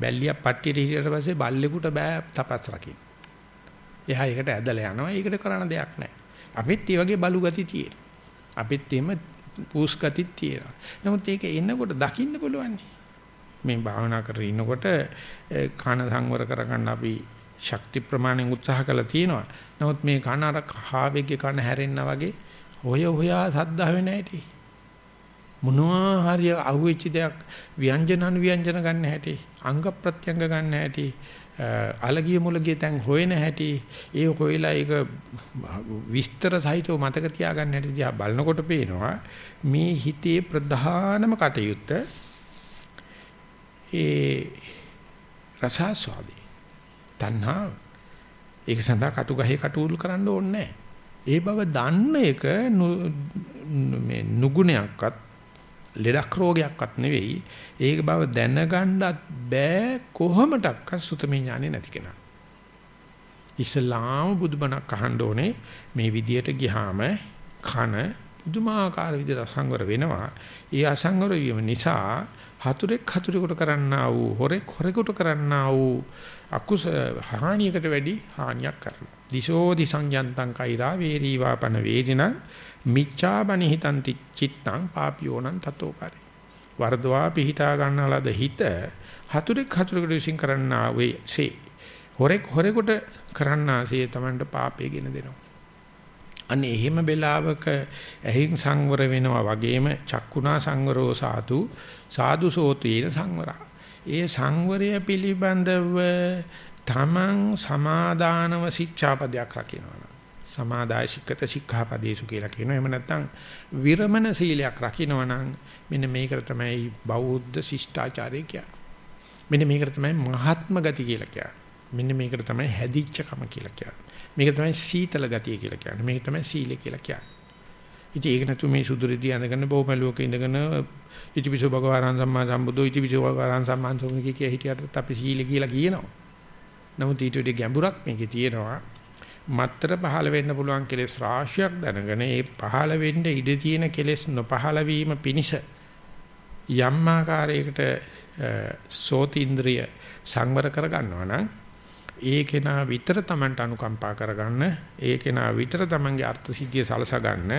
බැල්ලිය පට්ටියට හිටියට පස්සේ බල්ලෙකුට බෑ තපස් රකින්න. එහා ඒකට ඇදලා යනවා. ඒකට කරන්න දෙයක් නැහැ. අපිත් මේ වගේ බලු ගති තියෙනවා. අපිත් එහෙම පූස් ගතිත් තියෙනවා. නමුත් ඒක එනකොට දකින්න පුළුවන්. මේ භාවනා කරගෙන ඉන්නකොට කන සංවර කරගන්න අපි ශක්ති ප්‍රමාණයෙන් උත්සාහ කළා තියෙනවා. නමුත් මේ කන අර හාවෙගේ කන හැරෙන්නා වගේ හොය හොයා සද්දා වෙන්නේ නැහැටි. මොනවා හරි අහුවෙච්ච දෙයක් ව්‍යංජන අනු ව්‍යංජන ගන්න හැටි අංග ප්‍රත්‍යංග ගන්න හැටි අලගිය මුලගිය තැන් හොයන හැටි ඒ හොයලා ඒක විස්තර සහිතව මතක තියාගන්න හැටි දිහා බලනකොට පේනවා මේ හිතේ ප්‍රධානම කටයුත්ත ඒ රසාස්වාදී තණ්හා ඒක සඳහා කටු ගහේ කටුල් කරන්න ඕනේ ඒ බව දන්න එක මේ නුගුණයක්වත් ලෙඩක් රෝගයක්වත් නෙවෙයි. ඒක බව දැනගන්නත් බෑ කොහොමඩක්ක සුතමේ ඥානෙ නැති කෙනා. ඉස්ලාම බුදුබණක් අහන්න ඕනේ මේ විදියට ගියාම කන පුදුමාකාර විදිහට අසංවර වෙනවා. ඒ අසංවර වීම නිසා හතුරෙක් හතුරෙකුට කරන්නා වූ හොරෙක් හොරෙකුට කරන්නා වූ අකුස හානියකට වැඩි හානියක් කරනවා. දිසෝ දිසං යන්තං කෛරා වේරීවාපන වේදිනා මිච්ඡාබනි හිතන්ති චිත්තං පාපියෝනං තතෝ කරේ. වර්ධවා පිහිටා ගන්නලද හිත හතුරෙක් හතුරෙකුට විශ්ින් කරන්නා වේ හොරෙක් හොරෙකුට කරන්නාසේ තමන්ට පාපේ ගෙන දෙනවා. අන්න එහෙම වෙලාවක ඇහින් සංවර වෙනවා වගේම චක්කුණා සංවරෝ සාතු සාදු සෝතේන සංවරා. ඒ සංවරය පිළිබඳව තමන් සමාදානව ශික්ෂාපදයක් රකින්නවා. සමාදාය සික්කත සික්ඛාපදේසු කියලා කියනවා. එහෙම නැත්නම් විරමණ සීලයක් රකින්නවා නම් මෙන්න මේකට තමයි බෞද්ධ ශිෂ්ටාචාරය කියන්නේ. මෙන්න මේකට තමයි මහාත්ම ගති කියලා කියන්නේ. මෙන්න මේකට තමයි හැදිච්චකම කියලා කියන්නේ. මේක තමයි සීතල ගතිය කියලා කියන්නේ. මේක තමයි සීලය කියලා කියන්නේ. ඉතින් ඒක නැතු මේ සුදුරිදී අඳගෙන බොමලුවක ඉඳගෙන ඉතිපිසෝ භගවාන් සම්මා සම්බුද්ධෝ ඉතිපිසෝ භගවාන් සම්මා සම්බුද්ධෝ කිය හිටියට අපි සීල කියලා කියනවා. නමුත් ඊට වඩා ගැඹුරක් මේකේ තියෙනවා. මත්තර පහළ වෙන්න පුළුවන් කෙලෙස් රාශියක් දැනගෙන ඒ පහළ වෙන්න ඉඩ තියෙන කෙලෙස් නොපහළ වීම පිණිස යම් ආකාරයකට සෝතීන්ද්‍රිය සංවර කර ගන්නවා නම් ඒ කෙනා විතර Tamanට අනුකම්පා කරගන්න ඒ කෙනා විතර Tamanගේ අර්ථ සිද්ධිය සලසා ගන්න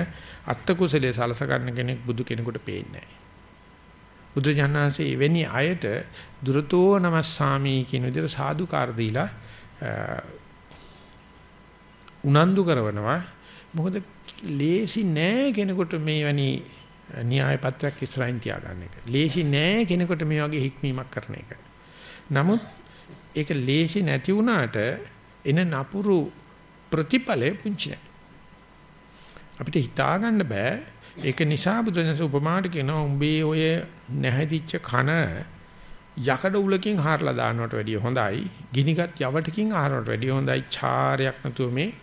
අත්ත කුසලයේ සලසා ගන්න කෙනෙක් බුදු කෙනෙකුට පේන්නේ නැහැ. බුදු ජානනාංශයේ එවැනි අයට දුරතෝ නමස්සාමි කියන විදිහට සාදුකාර දීලා උනන්දු කරනවා මොකද ලේසි නෑ කෙනෙකුට මේ වැනි න්‍යාය පත්‍රයක් ඉස්සරහින් තියාගන්න එක. ලේසි නෑ කෙනෙකුට මේ වගේ හික්මීමක් කරන එක. නමුත් ඒක ලේසි නැති වුණාට එන නපුරු ප්‍රතිඵලය පුංචි නෑ. අපිට හිතා ගන්න බෑ. ඒක නිසා බුදුන්ස උපමාට කියනවා උඹේ ඔය නැහැදිච්ච කන යකඩ උලකින් හාරලා දානවට වැඩිය හොඳයි. ගිනිගත් යවටකින් ආහාරවට වැඩිය හොඳයි. චාරයක් නැතුව මේ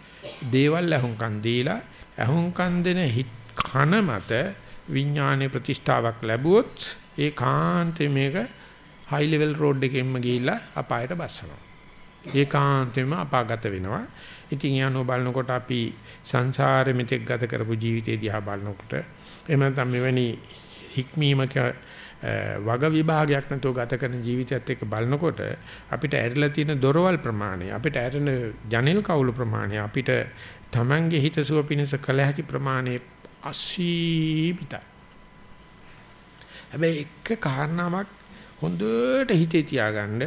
දේවල් අහුම්කන් දීලා අහුම්කන් දෙන කන මත විඥානයේ ප්‍රතිෂ්ඨාවක් ලැබුවොත් ඒ කාන්තේ මේක හයි ලෙවල් රෝඩ් එකෙන්ම ගිහිල්ලා අපායට බස්සනවා. ඒ කාන්තේම අපාගත වෙනවා. ඉතින් යano බලනකොට අපි සංසාරෙ මෙතෙක් ගත කරපු ජීවිතය දිහා බලනකොට එහෙම නැත්නම් මෙවැනි හික්මීමක වග විභාගයක් නැතුව ගත කරන ජීවිතයත් එක්ක බලනකොට අපිට ඇරිලා තියෙන දොරවල් ප්‍රමාණය අපිට ඇරෙන ජනෙල් කවුළු ප්‍රමාණය අපිට Tamange හිතසුව පිණිස කළ හැකි ප්‍රමාණය අසීමිතයි. හැබැයි එක කාරණාවක් හොඳට හිතේ තියාගන්න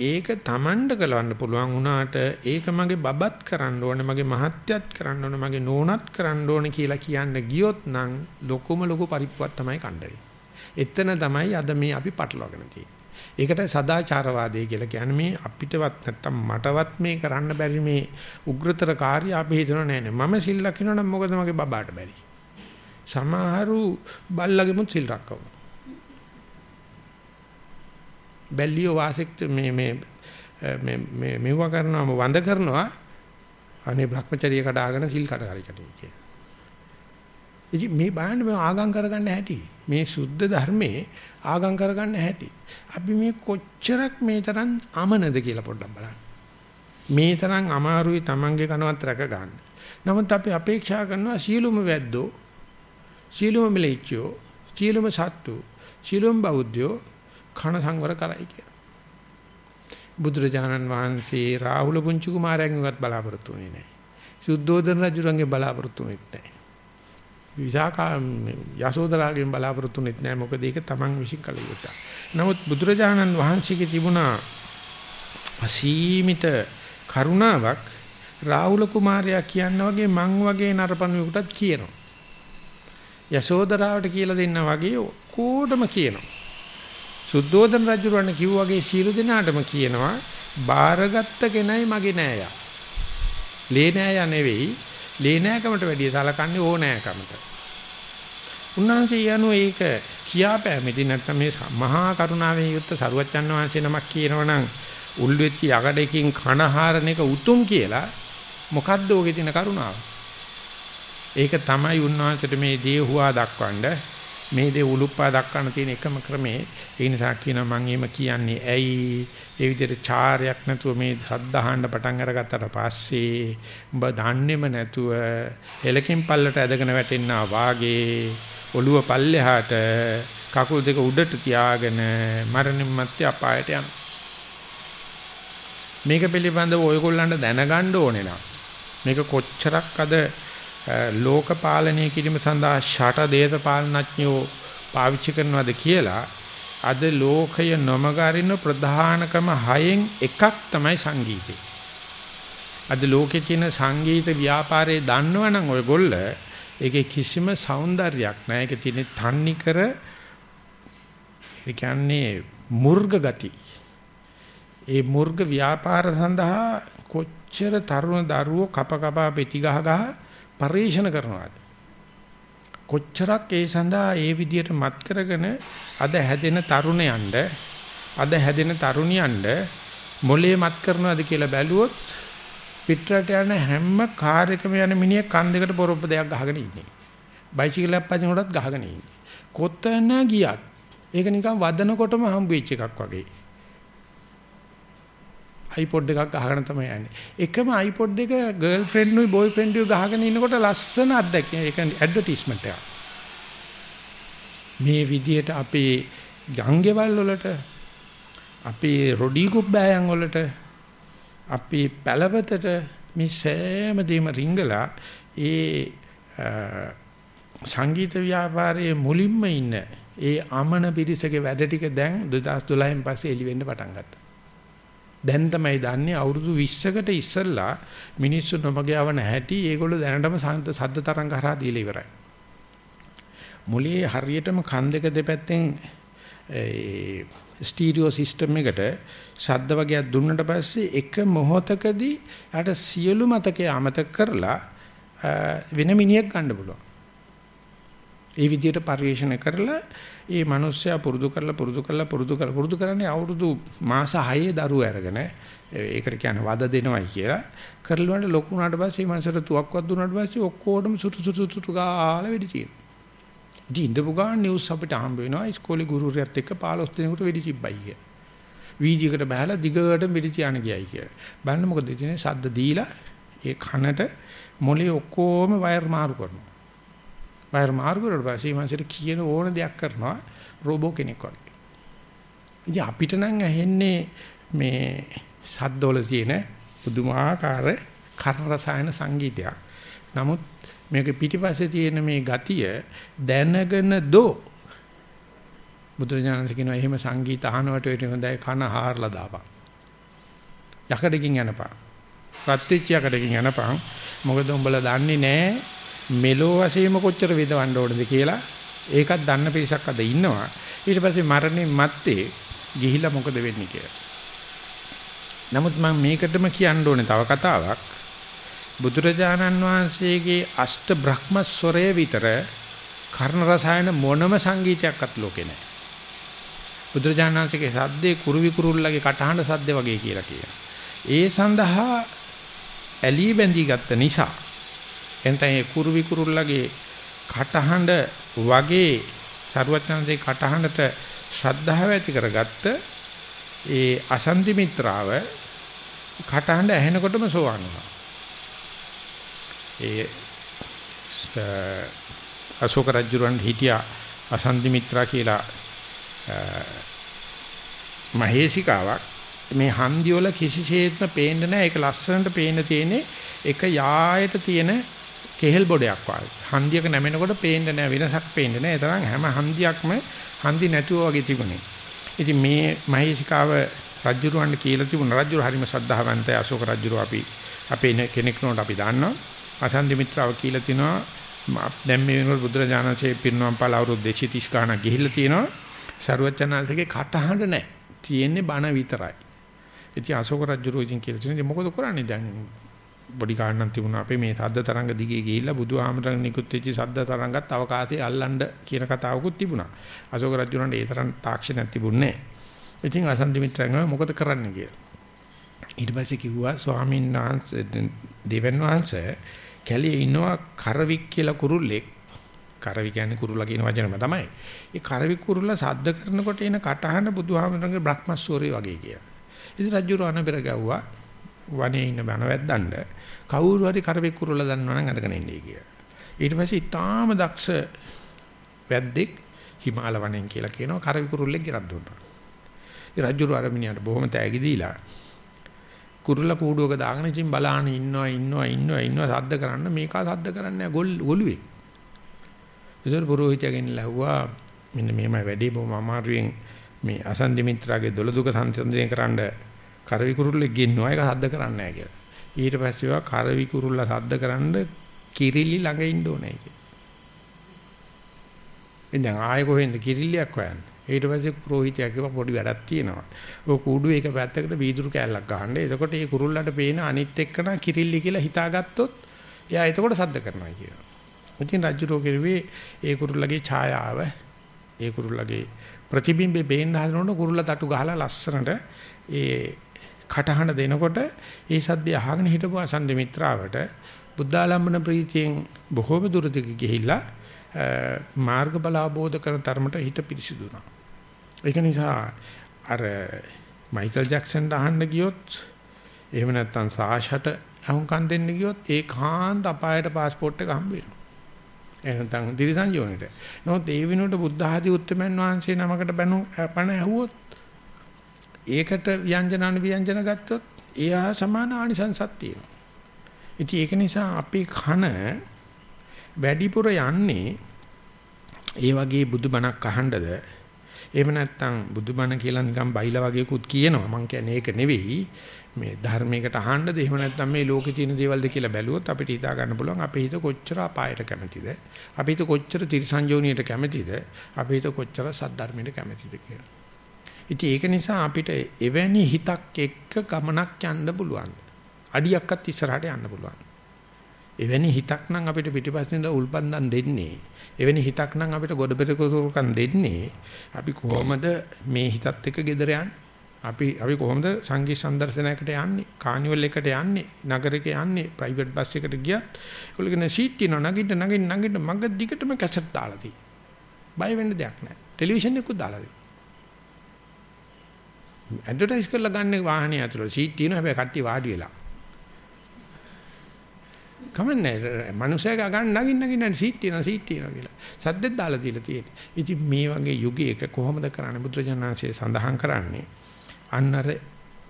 ඒක Tamanට කලවන්න පුළුවන් වුණාට ඒක මගේ බබත් කරන්න ඕනේ මගේ මහත්යත් කරන්න ඕනේ මගේ නෝනත් කරන්න ඕනේ කියලා කියන්න ගියොත් නම් ලොකුම ලොකු පරිප්පුවක් තමයි කණ්ඩායම. එතන තමයි අද මේ අපි පටලවාගෙන තියෙන්නේ. ඒකට සදාචාරවාදය කියලා කියන්නේ මේ අපිටවත් නැත්තම් මටවත් මේ කරන්න බැරි මේ උග්‍රතර කාර්ය අපි හිතන නෑ නෑ මම සිල් ලකිනවා නම් මොකද මගේ බබාට බැරි. සමහරු බල්ලගෙමුත් සිල් රැකවනවා. බැල්ලියෝ වාසෙක්ට මේ මේ මේ මේ මෙව කරනවා වඳ කරනවා අනේ Brahmacharya කඩාගෙන සිල් කඩ කරි කටේ කියලා. ඉතින් මේ බාහන්න මේ ආගම් කරගන්න හැටි. මේ සුද්ධ ධර්මයේ ආගම් කරගන්න හැටි. අපි මේ කොච්චරක් මේ තරම් අමනද කියලා පොඩ්ඩක් බලන්න. මේ තරම් අමාරුයි Tamange කනවත් රැක ගන්න. නමුත් අපි අපේක්ෂා කරනවා සීලුම වැද්දෝ, සීලුම මිලෙච්චෝ, සීලුම සත්තු, සීලුම බෞද්ධයෝ කන සංවර කරයි කියලා. බුදුරජාණන් වහන්සේ රාහුල පුංචි කුමාරයන්ගේවත් බලාපොරොත්තු වෙන්නේ නැහැ. සුද්ධෝදන රජුරන්ගේ බලාපොරොත්තු වෙන්නේ නැහැ. විසාකා යසෝදරාගෙන් බලාපොරොත්තුුනෙත් නෑ මොකද ඒක තමන් විශ්ින් කළ යුතුයි. නමුත් බුදුරජාණන් වහන්සේගේ තිබුණා අසීමිත කරුණාවක් රාහුල කුමාරයා කියන වගේ මං වගේ නරපණුවෙකුටත් කියනවා. යසෝදරාවට කියලා දෙන්න වගේ ඔක්කොටම කියනවා. සුද්ධෝදන රජුරණ කිව්වාගේ සීල දෙනාටම කියනවා බාරගත්ත කෙනයි මගේ නෑයා. ලේ නෑයා නෙවෙයි ලේනෑකමට වැඩිය සලකන්නේ ඕනෑකමට. උන්වහන්සේ යනු ඒක කියාපෑමේදී නැත්නම් මේ මහා කරුණාවෙන් යුක්ත සරුවච්චන් වහන්සේ නමක් කියනවනම් උල් වෙච්ච යකඩකින් කනහාරන එක උතුම් කියලා මොකද්ද ඔගේ තියෙන කරුණාව? ඒක තමයි උන්වහන්සේට මේ දේ හුවා දක්වන්නේ මේ දේ උලුප්පා දක්වන්න තියෙන එකම ක්‍රමේ ඒ නිසා කියනවා මම එහෙම කියන්නේ ඇයි? ඒ විදිහට චාරයක් නැතුව මේ සද්ද අහන්න පටන් අරගත්තට පස්සේ උඹ දන්නේම නැතුව එලකින් පල්ලට ඇදගෙන වැටෙන්නා වාගේ ඔළුව පල්ලෙහාට කකුල් දෙක උඩට තියාගෙන මරණින් මත්තේ අපායට යන මේක පිළිබඳව ඔයගොල්ලන්ට දැනගන්න ඕනේ නම් මේක කොච්චරක් අද ලෝක පාලනය කිරීම සඳහා ෂට දේශපාලනඥයෝ පාවිච්චි කරනවද කියලා අද ලෝකය නොමගරින ප්‍රධානකම හයෙන් එකක් තමයි සංගීතය. අද ලෝකේ තියෙන සංගීත ව්‍යාපාරයේ දන්නවනම් ඔයගොල්ල ඒකේ කිසිම సౌందර්යයක් නැහැ. ඒක තියෙන තන්නි කර ඒ කියන්නේ මුර්ග ගති. ඒ මුර්ග ව්‍යාපාර සඳහා කොච්චර තරුණ දරුවෝ කප කපා පෙති ගහ ගහ පරිශන කරනවාද කොච්චරක් ඒ සඳහා ඒ විදියට මත් කරගෙන අද හැදෙන තරුණයන්ට අද හැදෙන තරුණියන්ට මොලේ මත් කරනවාද කියලා බැලුවොත් පිටරට යන හැම කාර් එකම යන මිනිහ කන් දෙකට පොරොප්ප දෙයක් ගහගෙන ඉන්නේ. බයිසිකලයක් පදිනකොටත් ගහගෙන ඉන්නේ. කොතන ගියත් ඒක නිකන් වදනකොටම හම්බ වෙච්ච එකක් වගේ. iPod එකක් අහගෙන තමයි යන්නේ. එකම iPod එක ගර්ල්ෆ්‍රෙන්ඩ් නුයි බෝයිෆ්‍රෙන්ඩ් නුයි ගහගෙන ඉන්නකොට ලස්සන අත්දැකීම. ඒක ඇඩ්වර්ටයිස්මන්ට් එකක්. මේ විදියට අපේ ගංගෙවල් වලට අපේ රොඩි කුබ්බෑයන් වලට අපේ පැලවතට මේ සෑම දෙම රිංගලා ඒ සංගීත ව්‍යාපාරයේ මුලින්ම ඉන්න ඒ අමන පිරිසගේ වැඩ ටික දැන් 2012න් පස්සේ එළි වෙන්න පටන් ගත්තා. දැන් තමයි දන්නේ අවුරුදු 20කට ඉස්සෙල්ලා මිනිස්සු නොමග යවන හැටි ඒගොල්ලෝ දැනටම සද්ද තරංග හරහා දීලා ඉවරයි. මුලියේ හරියටම කන් දෙක දෙපැත්තෙන් ඒ ස්ටීරියෝ සිස්ටම් එකට ශබ්ද වගේක් දුන්නට පස්සේ එක මොහොතකදී යාට සියලු මතකයේ අමතක කරලා වෙන මිනිහෙක් ගන්න පුළුවන්. ඒ විදිහට පරිශන කරලා ඒ මිනිස්සයා පුරුදු කරලා පුරුදු කරලා පුරුදු කරලා පුරුදු කරන්නේ අවුරුදු මාස 6 දරුවෝ අරගෙන ඒකට කියන්නේ වද දෙනවයි කියලා කරලුවාට ලොකු වුණාට පස්සේ මේ මනසට තුවක්වත් දුන්නාට පස්සේ ඔක්කොටම සුටු සුටු සුටු ගාලා වෙඩි තියෙනවා. ඉතින් ඉඳපු ගාන නිවුස් අපිට හම්බ වෙනවා ඉස්කෝලේ ගුරුවරයාත් එක්ක 15 දිනකට වෙඩි තිබ්බයි කිය. වීදියේකට බහලා දිගට වෙඩි තියාන ගියයි කිය. බලන්න මොකද ඉතින් සද්ද දීලා ඒ කනට මොලේ ඔක්කොම වයර් මාරු කරනවා. වයර් මාරු කරලා පස්සේ මනසට කියන ඕන දෙයක් කරනවා රෝබෝ කෙනෙක් වගේ. ඉතින් අපිට නම් ඇහෙන්නේ මේ සද්දවල තියෙන පුදුමාකාර කර්ණ රසායන සංගීතයක්. නමුත් මේක පිටිපස්සේ තියෙන මේ ගතිය දැනගෙන දෝ බුදුරජාණන් කියනවා එහෙම සංගීත අහනවට වෙන්නේ හොඳයි කන හාරලා දාපන්. යකඩකින් යනපන්. රත්විච්ච යකඩකින් යනපන්. මොකද උඹලා දන්නේ නැහැ මෙලෝ වශයෙන්ම කොච්චර විඳවන්න ඕනද කියලා. ඒකත් දන්න පිරිසක් අද ඉන්නවා. ඊට පස්සේ මරණය මැත්තේ ගිහිලා මොකද වෙන්නේ කියලා. නමුත් මම මේකටම කියන්න ඕනේ තව කතාවක්. බුදුරජාණන් වහන්සේගේ අෂ්ට බ්‍රහ්මස්වරය විතර කර්ණ රසායන මොනම සංගීතයක්වත් ලෝකේ නැහැ. බුදුරජාණන් වහන්සේගේ සද්දේ කුරුවි කුරුල්ලගේ කටහඬ සද්ද වගේ කියලා කියනවා. ඒ සඳහා ඇලී බැඳී ගත්ත නිසා එතන ඒ කුරුවි කුරුල්ලගේ කටහඬ වගේ සරුවචනන්සේ කටහඬට ශ්‍රද්ධාව ඇති කරගත්ත ඒ අසන්ති මිත්‍රාව කටහඬ ඇහෙනකොටම සෝවන් වුණා. ඒ අශෝක රජුරන් හිටියා අසන්ති මිත්‍රා කියලා මහේසිකාවක් මේ හන්දි වල කිසිසේත්ම පේන්නේ නැහැ. ඒක ලස්සනට පේන්න තියෙන්නේ. එක යායට තියෙන කෙහෙල් බොඩයක් වගේ. හන්දියක නැමෙනකොට පේන්නේ නැහැ වෙනසක් පේන්නේ නැහැ. ඒ තරම් හැම හන්දියක්ම හන්දි නැතුව වගේ තිබුණේ. ඉතින් මේ මහේසිකාව රජුරවන්න කියලා තිබුණා. රජුර හරිම ශ්‍රද්ධාවන්තයි අශෝක රජුර අපි අපේ කෙනෙක් නෝට අපි දන්නවා. අසන්දි මිත්‍රාව කියලා තිනවා දැන් මේ වෙනකොට බුදුරජාණන්සේ පිරිනවම් පාල අවුරුදු 230 ගාණක් ගිහිල්ලා තිනවා. සරුවචනාංශගේ කටහඬ නැහැ. තියෙන්නේ බණ විතරයි. ඉතින් අශෝක රජුරෝ ඉතින් කියලා තියෙනවා. මොකද කරන්නේ දැන් බොඩි කාණ්ඩම් තිබුණා අපේ මේ සද්ද තරංග දිගේ ගිහිල්ලා බුදුහාමරන් නිකුත් වෙච්ච සද්ද තරංගත් අවකාශයේ අල්ලන්න කියන කතාවකුත් තිබුණා. අශෝක රජුරන්ට ඒ තරම් තාක්ෂණයක් තිබුණේ නැහැ. ඉතින් අසන්දි මිත්‍රයන් මොකද කරන්න කියලා. ඊට පස්සේ කිව්වා ස්වාමීන් වහන්සේ දෙවන් වහන්සේ කැලේ ඉනවා කරවික් කියලා කුරුල්ලෙක්. කරවි කියන්නේ කුරුල්ලා කියන වචනම තමයි. ඒ කරවි කුරුල්ලා සද්ද කරනකොට එන කටහඬ බුදුහාමරන්ගේ බ්‍රහ්මස්වරය වගේ කියලා. ඉතින් රජු රාණ පෙර ගැව්වා වනේ ඉන්න බණවැද්දන්ඩ කවුරු හරි කරවෙක් කුරුල්ල දන්නවා නම් අරගෙන ඉන්නේ කියලා. ඊට පස්සේ ඊටාම දක්ෂ වැද්දෙක් හිමාල වනෙන් කියලා කියනවා කරවි කුරුල්ලෙක් ගෙනත් දුන්නා. ඒ රජුරු අරමිනියට බොහොම තෑගි දීලා කුරුල්ල කූඩුවක දාගෙන ඉතින් බලාන ඉන්නවා ඉන්නවා ඉන්නවා ඉන්නවා සද්ද කරන්න මේකා සද්ද කරන්නේ ගොළුවේ. ඒතර පුරোহিතයගෙන් ලැහුවා මෙන්න මේමයි වැඩි බොහොම අමාරුවෙන් මේ අසන්දි මිත්‍රාගේ දොළදුක සංසන්දනය කරන්න කරවි කුරුල්ලෙක් ගෙන්නවා ඒක සද්ද කරන්නේ නැහැ කියලා. ඊට පස්සේ ඒවා කරවි කුරුල්ලා සද්ද කරන්න කිරිලි ළඟ ඉන්න ඕනේ කියලා. ඉතින් ආයෙ කොහෙන්ද කිරිල්ලියක් හොයන්නේ? ඊට පස්සේ ප්‍රෝහිතයා කිව්වා පොඩි වැඩක් තියෙනවා. ඔය කූඩුවේ එක පැත්තකට වීදුරු කෑල්ලක් ගහන්න. එතකොට මේ කුරුල්ලන්ට පේන අනිත් එක්කන කිරිල්ලි කියලා හිතාගත්තොත් එයා එතකොට සද්ද කරනවා කියනවා. ඉතින් රජුරෝ කිරුවේ ඒ කුරුල්ලගේ ඡායාව ඒ කුරුල්ලගේ ප්‍රතිබිම්බේ බේන්න හදනකොට කුරුල්ල තටු ගහලා ලස්සනට ඒ කටහඬ දෙනකොට ඒ සද්දය අහගෙන හිටපු අසන්ද මිත්‍රාවට බුද්ධාලම්බන ප්‍රීතියෙන් බොහෝම දුරට ගිහිල්ලා මාර්ගඵල අවබෝධ කරන තරමට හිත පිරිසිදුනා. ඒක නිසා අර මයිකල් ජැක්සන්ට අහන්න ගියොත් එහෙම නැත්නම් සාෂට අහුම්කම් දෙන්න ගියොත් ඒකාන්ත අපායට પાස්පෝර්ට් එක හම්බ වෙනවා. එහෙනම් දිරිසන් යෝනිට. නමුත් ඒ විනෝඩ බුද්ධ ආදී උත්තමයන් වහන්සේ නමකට බණු පණ ඇහුවොත් ඒකට ව්‍යංජන අනුව්‍යංජන ගත්තොත් එයා සමාන ආනිසංසක් තියෙනවා. ඉතින් ඒක නිසා අපි කන වැඩිපුර යන්නේ ඒ වගේ බුදුබණක් අහන්නද? එහෙම නැත්නම් බුදුබණ කියලා නිකන් බයිලා වගේකුත් කියනවා. මං කියන්නේ ඒක නෙවෙයි. මේ ධර්මයකට අහන්නද? එහෙම නැත්නම් මේ ලෝකේ තියෙන දේවල්ද කියලා බැලුවොත් අපිට හිතා ගන්න පුළුවන් අපේ හිත කොච්චර අපායට කැමතිද? අපේ හිත කොච්චර තිරසංජෝනියට කැමතිද? අපේ හිත කොච්චර සද්ධර්මයට කැමතිද කියලා. ඉතින් ඒක නිසා අපිට එවැනි හිතක් එක්ක ගමනක් යන්න පුළුවන්. අඩියක්වත් ඉස්සරහට යන්න පුළුවන්. එවැනි හිතක් නම් අපිට පිටිපස්සෙන් උල්පන්දම් දෙන්නේ. එවැනි හිතක් නම් අපිට ගොඩබෙරකුරුකම් දෙන්නේ. අපි කොහොමද මේ හිතත් එක්ක gedera යන්නේ? අපි අපි කොහොමද සංගීත සම්දර්ශනයකට යන්නේ? කානිවල් එකට යන්නේ? නගරෙක යන්නේ? ප්‍රයිවට් බස් එකකට ගියත් ඒගොල්ලෝ කියන සීට් තියෙනවා. නගින්න නගින්න නගින්න මග දිගටම කැසට් දාලා තියෙනවා. බය වෙන්න දෙයක් නැහැ. ටෙලිවිෂන් එකකුත් දාලා තියෙනවා. ඇඩ්වර්ටයිස් කරලා ගන්න වාහනේ ඇතුළේ සීට් තියෙනවා හැබැයි කට්ටිය වාඩි වෙලා. කමන්නේ මනුස්සයා ගන්න නගින්න නගින්න සීට් තියෙනවා සීට් තියෙනවා කියලා. සද්දෙත් දාලා තියලා තියෙන්නේ. ඉතින් මේ වගේ යුගයක කොහොමද කරන්නේ බුදුරජාණන්සේ සඳහන් කරන්නේ අන්න අර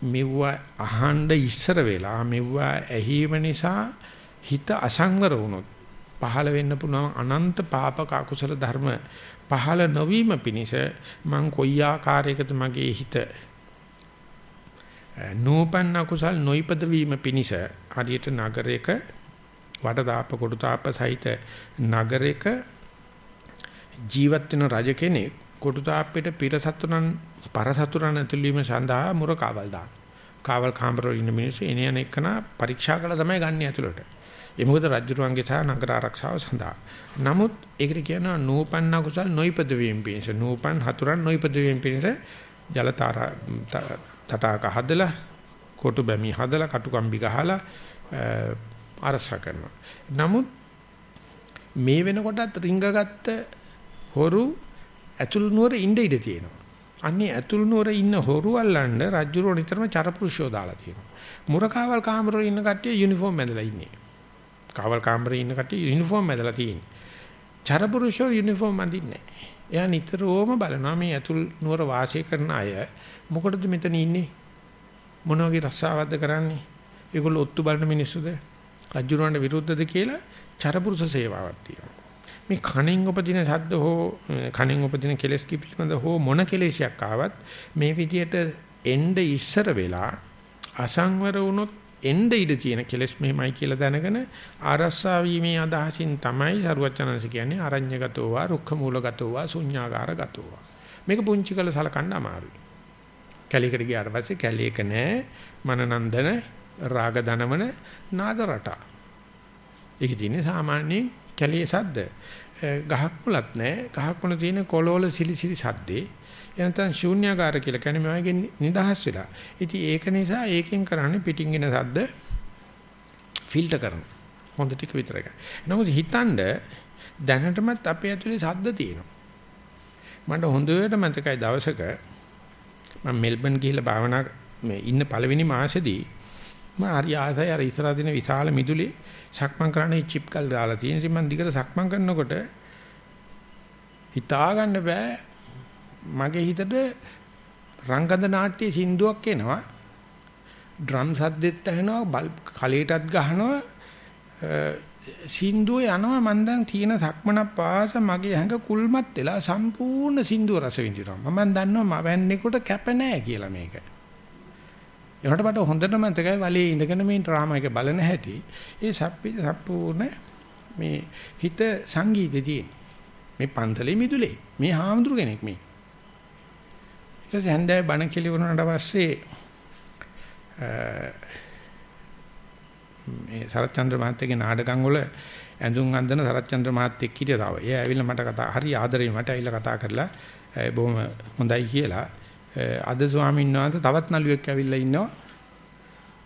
මෙව්වා අහන්න ඉස්සර වෙලා මෙව්වා ඇහිම නිසා හිත අසංවර වුණොත් පහළ වෙන්න පුළුවන් අනන්ත පාපක අකුසල ධර්ම පහළ නොවීම පිණිස මං කොයි ආකාරයකද මගේ හිත නූපන්න කුසල් නොයිපද වීම පිණිස හරියට නගරයක වටදාප කොටුතාප සහිත නගරයක ජීවත් වෙන රජ කෙනෙක් කොටුතාප්පෙට පිරසතුරන් පරසතුරන් ඇතුළු වීම සඳහා මුර කාවල් දාන. කාවල් කාමරවල ඉන්න මිනිස්සු එන යන එකන පරීක්ෂා කළා තමයි ගන්න ඇතුළට. ඒ මොකද රජුරුවන්ගේ සහ නගර ආරක්ෂාව සඳහා. නමුත් ඒකට කියනවා නූපන්න කුසල් නොයිපද වීම පිණිස නූපන් හතුරන් නොයිපද වීම පිණිස ජලතාර තටාක හදලා කොටු බැමි හදලා කටුකම්බි ගහලා අරස කරනවා. නමුත් මේ වෙනකොටත් රිංගගත්ත හොරු ඇතුළු නුවර ඉඳ ඉඳ තියෙනවා. අන්නේ ඇතුළු නුවර ඉන්න හොරු අල්ලන්න රජුරෝ නිතරම චරපුරුෂෝ දාලා තියෙනවා. මුරකාවල් කාමරවල ඉන්න කට්ටිය යුනිෆෝම් ඇඳලා ඉන්නේ. කාවල් කාමරේ ඉන්න කට්ටිය යුනිෆෝම් ඇඳලා තියෙන්නේ. චරපුරුෂෝ යුනිෆෝම් අඳින්නේ නැහැ. එයා නිතරම බලනවා මේ ඇතුල් නුවර වාසය කරන අය මොකටද මෙතන ඉන්නේ? මොන වගේ රස්සාවක්ද කරන්නේ? ඒගොල්ලෝ ඔත්තු බලන මිනිස්සුද? රජුරවන්ට විරුද්ධද කියලා චරපුරුෂ සේවාවක් තියෙනවා. මේ කණෙන් උපදින ශබ්ද හෝ කණෙන් උපදින කෙලෙස් කිපිලිමද හෝ මොන කෙලෙසයක් ආවත් මේ විදියට එnde ඉස්සර වෙලා අසංවර වුණොත් එnde ඉඳ තියෙන කෙලෙස් මෙහෙමයි කියලා දැනගෙන ආරස්සා වීමේ අදහසින් තමයි සරුවචනන්ස කියන්නේ අරඤ්‍යගතෝ වා රුක්ඛ මූලගතෝ වා ශුඤ්ඤාකාරගතෝ වා මේක පුංචි කළ සලකන්න අමාරුයි කැලේකට ගියාට පස්සේ කැලේක නෑ මනනන්දන රාග දනවන නාද රටා. ඒකේ තියෙන්නේ සාමාන්‍යයෙන් කැලේ සද්ද. ගහක් මුලත් නෑ. ගහක් මුල තියෙන කොළවල සිලිසිලි සද්දේ. එනතන් ශූන්‍යාකාර කියලා කියන්නේ මේවාගෙන් නිදහස් වෙලා. ඉතින් ඒක නිසා ඒකෙන් කරන්නේ පිටින් එන සද්ද ෆිල්ටර් කරනවා. හොඳ ටික විතරයි. නමුත් හිතනද දැනටමත් අපේ ඇතුලේ සද්ද තියෙනවා. මට හොඳට මතකයි දවසක මම මෙල්බන් ගිහිල්ලා භාවනා මේ ඉන්න පළවෙනි මාසෙදී මම හරි ආසයි අර ඉස්සරහ දින විශාල මිදුලේ සක්මන් කරන්න චිප් කල් දාලා තියෙන ඉතින් මම දිගට සක්මන් කරනකොට හිතා ගන්න බෑ මගේ හිතට රංගද නාට්‍ය සින්දුවක් එනවා. ඩ්‍රම් සද්දෙත් ඇහෙනවා කලයටත් ගහනවා. සින්දුව යනවා මම දැන් තියෙන සක්මනක් පාස මගේ හැඟ කුල්මත් වෙලා සම්පූර්ණ සින්දුව රස විඳිනවා. මම දන්නවා මම වැන්නේකොට කැප නැහැ කියලා මේක. ඒකට මට හොඳට මතකයි වලේ ඉඳගෙන මේ ඩ්‍රාමා එක බලන හැටි. ඒ සප්පි සම්පූර්ණ මේ හිත සංගීතේ මේ පන්තලේ මිදුලේ. මේ හාමුදුරු කෙනෙක් මේ. ඊට පස්සේ හන්දෑ බණ කෙලිවුණාට පස්සේ මේ සරච්චන්ද්‍ර මහත්තයාගේ නාටකම් වල ඇඳුම් අඳින සරච්චන්ද්‍ර මහත්තයෙක් හිටියා තව. එයා ඇවිල්ලා මට කතා හරි ආදරේ මට ඇවිල්ලා කතා කරලා බොහොම හොඳයි කියලා. අද ස්වාමීන් වහන්සේ තවත් නළුවෙක් ඇවිල්ලා ඉන්නවා.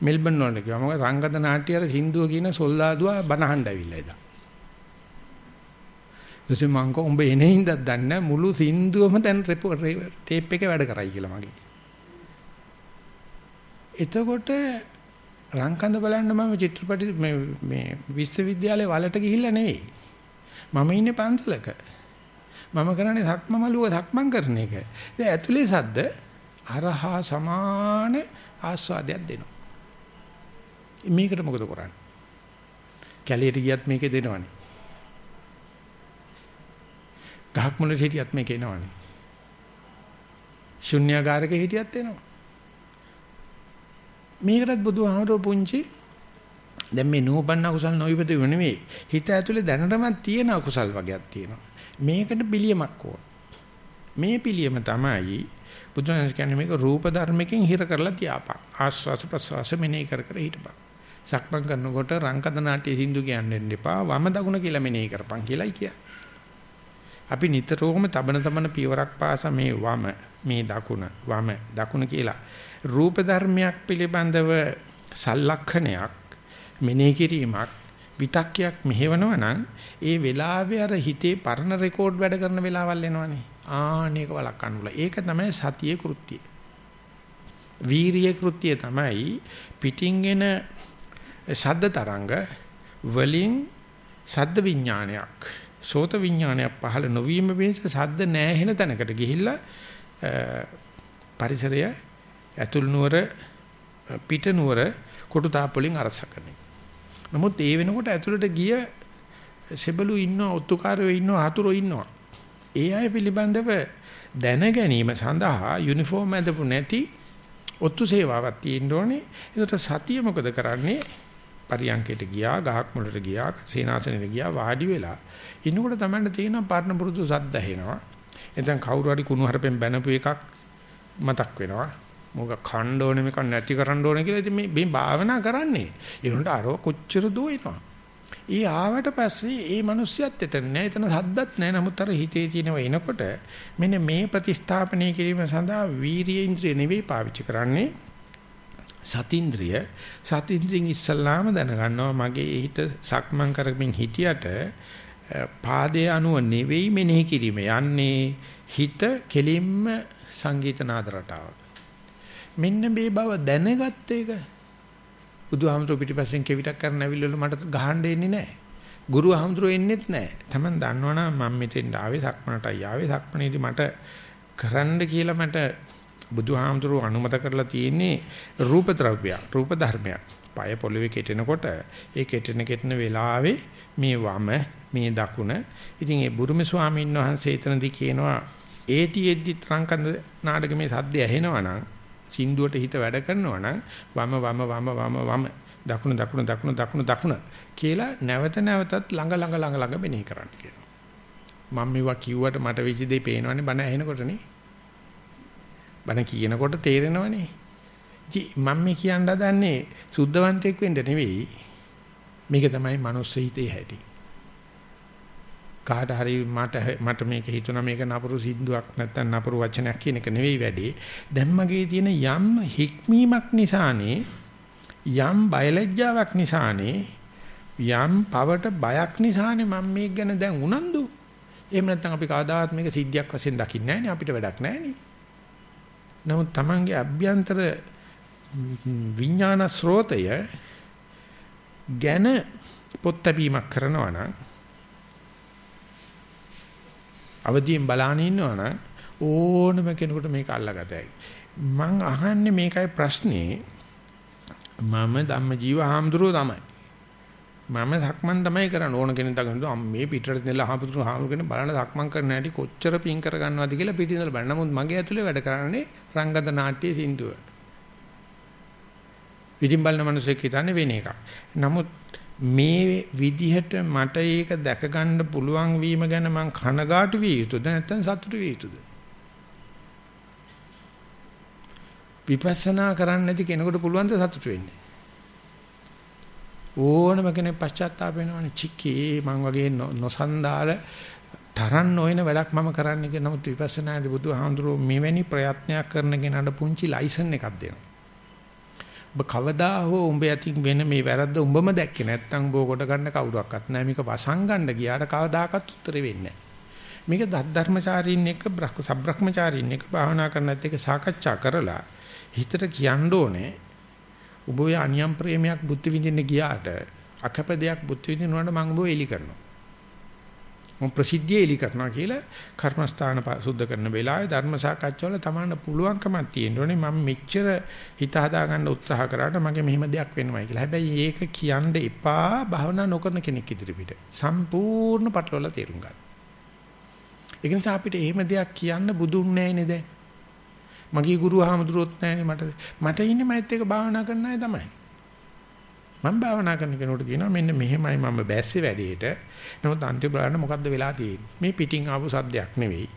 මෙල්බන් වලට කිව්වා. මොකද රංගද නාට්‍ය අර සින්දුව කියන සොල්දාදුවා බනහඬ ඇවිල්ලා එදා. ඊටසේ මං කෝ උඹ එනේ හින්දා දන්නේ මුළු සින්දුවම දැන් ටේප් එකේ වැඩ කරයි කියලා මගේ. එතකොට රංකඳ බලන්න මම චිත්‍රපටි මේ මේ විශ්වවිද්‍යාලේ වලට ගිහිල්ලා නෙවෙයි. මම ඉන්නේ පන්සලක. මම කරන්නේ සක්මමලුව සක්මන් කරන එක. ඒ ඇතුලේ සද්ද අරහා සමාන ආස්වාදයක් දෙනවා. මේකට මොකද කරන්නේ? කැලියට ගියත් මේකේ දෙනවනේ. ගහක් මුල හිටියත් මේක එනවනේ. ශුන්‍යagaraක හිටියත් එනවා. මේකටත් බුදුහාමරෝ පුංචි දැන් මේ නූපන්න කුසල් නොවිපදෙව නෙමෙයි හිත ඇතුලේ දැනටමත් තියෙන අකුසල් වගේක් තියෙනවා මේකට පිළියමක් ඕන මේ පිළියම තමයි බුදුන් කියන්නේ මේක රූප ධර්මකින් හිර කරලා තියාපන්. ආස්වාස ප්‍රසවාස මෙනෙහි කර කර හිටපන්. සක්මන් කරනකොට රංකද නාට්‍ය සින්දු කියන්නේ එපා. වම දකුණ කියලා මෙනෙහි කරපන් කියලායි කියන්නේ. අපි නිතරම තබන තබන පියවරක් පාසා මේ වම මේ දකුණ වම දකුණ කියලා. රූප ධර්මයක් පිළිබඳව සලලක්ෂණයක් මෙනෙහි කිරීමක් විතක්කයක් මෙහෙවනවා නම් ඒ වෙලාවේ අර හිතේ පරණ රෙකෝඩ් වැඩ කරන වෙලාවල් එනවනේ. ආනේක වළක්වන්න බුලා ඒක තමයි සතියේ කෘත්‍යය වීරිය කෘත්‍යය තමයි පිටින් එන ශබ්ද තරංග වලින් ශබ්ද විඥානයක් සෝත විඥානයක් පහළ නොවීම වෙනස සද්ද නැහැ තැනකට ගිහිල්ලා පරිසරය ඇතුල් නුවර පිට නුවර කොටු තාප්පලින් අරස කරනවා. නමුත් ඒ වෙනකොට ඇතුළට ගිය සෙබළු ඉන්නවා, ඔත්තුකාරයෝ ඉන්නවා, හතුරෝ ඉන්නවා. ඒ අය පිළිබඳව දැන ගැනීම සඳහා යුනිෆෝම් ඇඳපු නැති ඔත්තු සේවාවක් තියෙන්න ඕනේ. ඒකට සතිය මොකද කරන්නේ? පරියන්කයට ගියා, ගහක් මුලට ගියා, සීනාසනෙට ගියා, වාඩි වෙලා ඉන්නකොට තමයි තේරෙනවා පරණ පුරුදු සද්ද ඇහෙනවා. එතෙන් කවුරු හරි කුණු හරපෙන් බැනපු එකක් මතක් වෙනවා. මොකක් ඛණ්ඩ ඕනේ මේක නැති කරන්න ඕනේ කියලා ඉතින් මේ මේ භාවනා කරන්නේ. ඒ උන්ට අරව කොච්චර දුවනවා. ඊ ආවට පස්සේ ඒ මිනිස්සයත් එතන නෑ. එතන සද්දත් නෑ. නමුත් අර හිතේ තියෙනව එනකොට මෙන්න මේ ප්‍රතිස්ථාපනය කිරීම සඳහා වීරිය ඉන්ද්‍රිය නෙවෙයි පාවිච්චි කරන්නේ. සතින්ද්‍රිය සතින්ද්‍රියෙන් ඉස්සල්ලාම දැනගන්නවා මගේ හිත සක්මන් කරමින් හිටියට පාදයේ අනුව නෙවෙයි මෙනෙහි කිරීම යන්නේ හිත කෙලින්ම සංගීත නාද රටාව. මෙන්න මේ බව දැනගත්ත එක බුදුහාමුදුරු පිටිපස්සෙන් කෙවිතක් කරන්න ඇවිල්වල මට ගහන්න එන්නේ නැහැ. ගුරු හාමුදුරුවෝ එන්නේත් නැහැ. Taman දන්නවනම් මම මෙතෙන් ආවේ සක්මනටයි ආවේ සක්මනේදී මට කරන්න කියලා මට බුදුහාමුදුරුවෝ අනුමත කරලා තියෙන්නේ රූප ද්‍රව්‍ය රූප ධර්මයක්. পায় පොළවේ කෙටෙනකොට ඒ කෙටෙන කෙටෙන වෙලාවේ මේ වම මේ දකුණ. ඉතින් ඒ බුරුම ස්වාමීන් වහන්සේ එතනදී කියනවා ඒතිෙද්දි ත්‍රංකන්ද නාටකමේ සද්ද ඇහෙනවා නම් සින්දුවට හිත වැඩ කරනවා නම් වම වම වම වම වම දකුණ දකුණ දකුණ දකුණ දකුණ කියලා නැවත නැවතත් ළඟ ළඟ ළඟ ළඟ මෙනෙහි කරන්න කියනවා. මම මේවා කිව්වට මට වෙච්ච දේ පේනවනේ බණ ඇහෙනකොටනේ. බණ කියනකොට තේරෙනවනේ. ඉතින් මම මේ කියන්න හදන්නේ සුද්ධවන්තයෙක් වෙන්න නෙවෙයි. මේක තමයි මනුස්ස හිතේ හැටි. කාට හරි මට මට මේක හිතුණා මේක නපුරු සින්දුවක් නැත්නම් නපුරු වචනයක් කියන එක නෙවෙයි වැඩේ. දැන් මගේ තියෙන යම් හික්මීමක් නිසානේ යම් බයලජ්ජාවක් නිසානේ යම් පවට බයක් නිසානේ මම මේක ගැන දැන් උනන්දු. එහෙම නැත්නම් අපි කවදාවත් මේක සිද්ධියක් වශයෙන් දකින්නේ නැහැනේ අපිට වැඩක් නැහැනේ. නමුත් Tamange අභ්‍යන්තර විඥාන ස්රෝතය ගැන පොත් ලැබීමක් කරනවා නම් අවදියෙන් බලාන ඉන්නවනම් ඕනම කෙනෙකුට මේක අල්ලගතයි. මං අහන්නේ මේකයි ප්‍රශ්නේ මම ධම්ම ජීව හාමුදුරුවෝ තමයි. මම සක්මන් තමයි කරන්නේ ඕන කෙනෙක් දකින්න මේ පිටරට නෙලා හාමුදුරුවෝ හාමුදුරුවෝ බලන සක්මන් කරන හැටි කොච්චර පිං කර ගන්නවද කියලා පිටින්දලා බලන්න. නමුත් මගේ ඇතුලේ වැඩ කරන්නේ රංගද නාට්‍ය සින්දුව. පිටින් බලන මිනිස්සෙක් හිතන්නේ වෙන එකක්. නමුත් මේ විදිහට මට ඒක දැක ගන්න පුළුවන් වීම ගැන මං කනගාටු විය යුතුද නැත්නම් සතුටු විය යුතුද විපස්සනා කරන්නේ නැති කෙනෙකුට පුළුවන් ද සතුටු වෙන්න ඕනම කෙනෙක් පශ්චාත්තාප වෙනවනේ චිකේ මං වගේ නොසන්ඩාල තරන් නොවන වැඩක් මම කරන්නේ කියලා නමුත් විපස්සනාදී බුදුහාමුදුරුවෝ මෙවැනි ප්‍රයත්නයක් කරන කෙනාට පුංචි ලයිසන් එකක් දෙනවා ඔබ කවදා හෝ උඹ යතින් වෙන මේ වැරද්ද උඹම දැක්කේ නැත්නම් උඹ කොට ගන්න කවුරක්වත් නැහැ. මේක වසංගණ්ඩ ගියාට කවදාකවත් උත්තරේ වෙන්නේ නැහැ. මේක දත්ධර්මචාරීන් එක්ක සබ්‍රහ්මචාරීන් එක්ක භාවනා කරනත් එක්ක සාකච්ඡා කරලා හිතට කියන්න ඕනේ ඔබ ඔය අනියම් ප්‍රේමයක් බුද්ධ විඳින්න ගියාට අකපදයක් බුද්ධ විඳිනවට මම ඔබ එලි කරනවා. මම ප්‍රසිද්ධිය එලි කරනවා කියලා කර්මස්ථාන සුද්ධ කරන වෙලාවේ ධර්ම සාකච්ඡාවල තමන්න පුළුවන්කමක් තියෙන්න ඕනේ මම මෙච්චර හිත හදා ගන්න උත්සාහ කරාට මගේ මෙහෙම දෙයක් වෙනවයි කියලා. හැබැයි ඒක කියන්න එපා භාවනා නොකරන කෙනෙක් ඉදිරිපිට. සම්පූර්ණ පටලවලා තේරුම් ගන්න. ඒ නිසා අපිට එහෙම දෙයක් කියන්න බුදුන් නැහැනේ දැන්. මගේ ගුරු ආමඳුරොත් නැහැනේ මට. මට ඉන්නේ මෛත් එක භාවනා කරන අය තමයි. මම භාවනා කරන කෙනෙකුට කියනවා මෙන්න මෙහෙමයි මම බැස්සේ වැඩේට. නමුත් අන්තිම බලන්න මොකද්ද වෙලා තියෙන්නේ? මේ පිටින් ආපු සද්දයක් නෙවෙයි.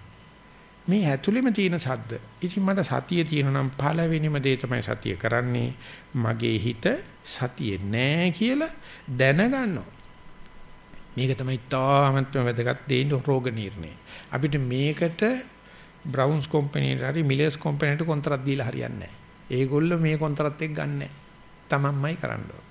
මේ ඇතුළෙම තියෙන සද්ද. ඉතින් මට සතිය තියෙන නම් පළවෙනිම දේ තමයි සතිය කරන්නේ. මගේ හිත සතියේ නෑ කියලා දැනගන්නවා. මේක තමයි තාමත්ම වැදගත් දෙයින් රෝග නිర్ణය. අපිට මේකට බ්‍රවුන්ස් කම්පැනිට හරි මිලර්ස් කම්පැනිට කොන්ත්‍රාත් දීලා හරියන්නේ නැහැ. ඒගොල්ලෝ මේ කොන්ත්‍රාත් එක ගන්නෑ. තමන්මයි කරන්න ඕන.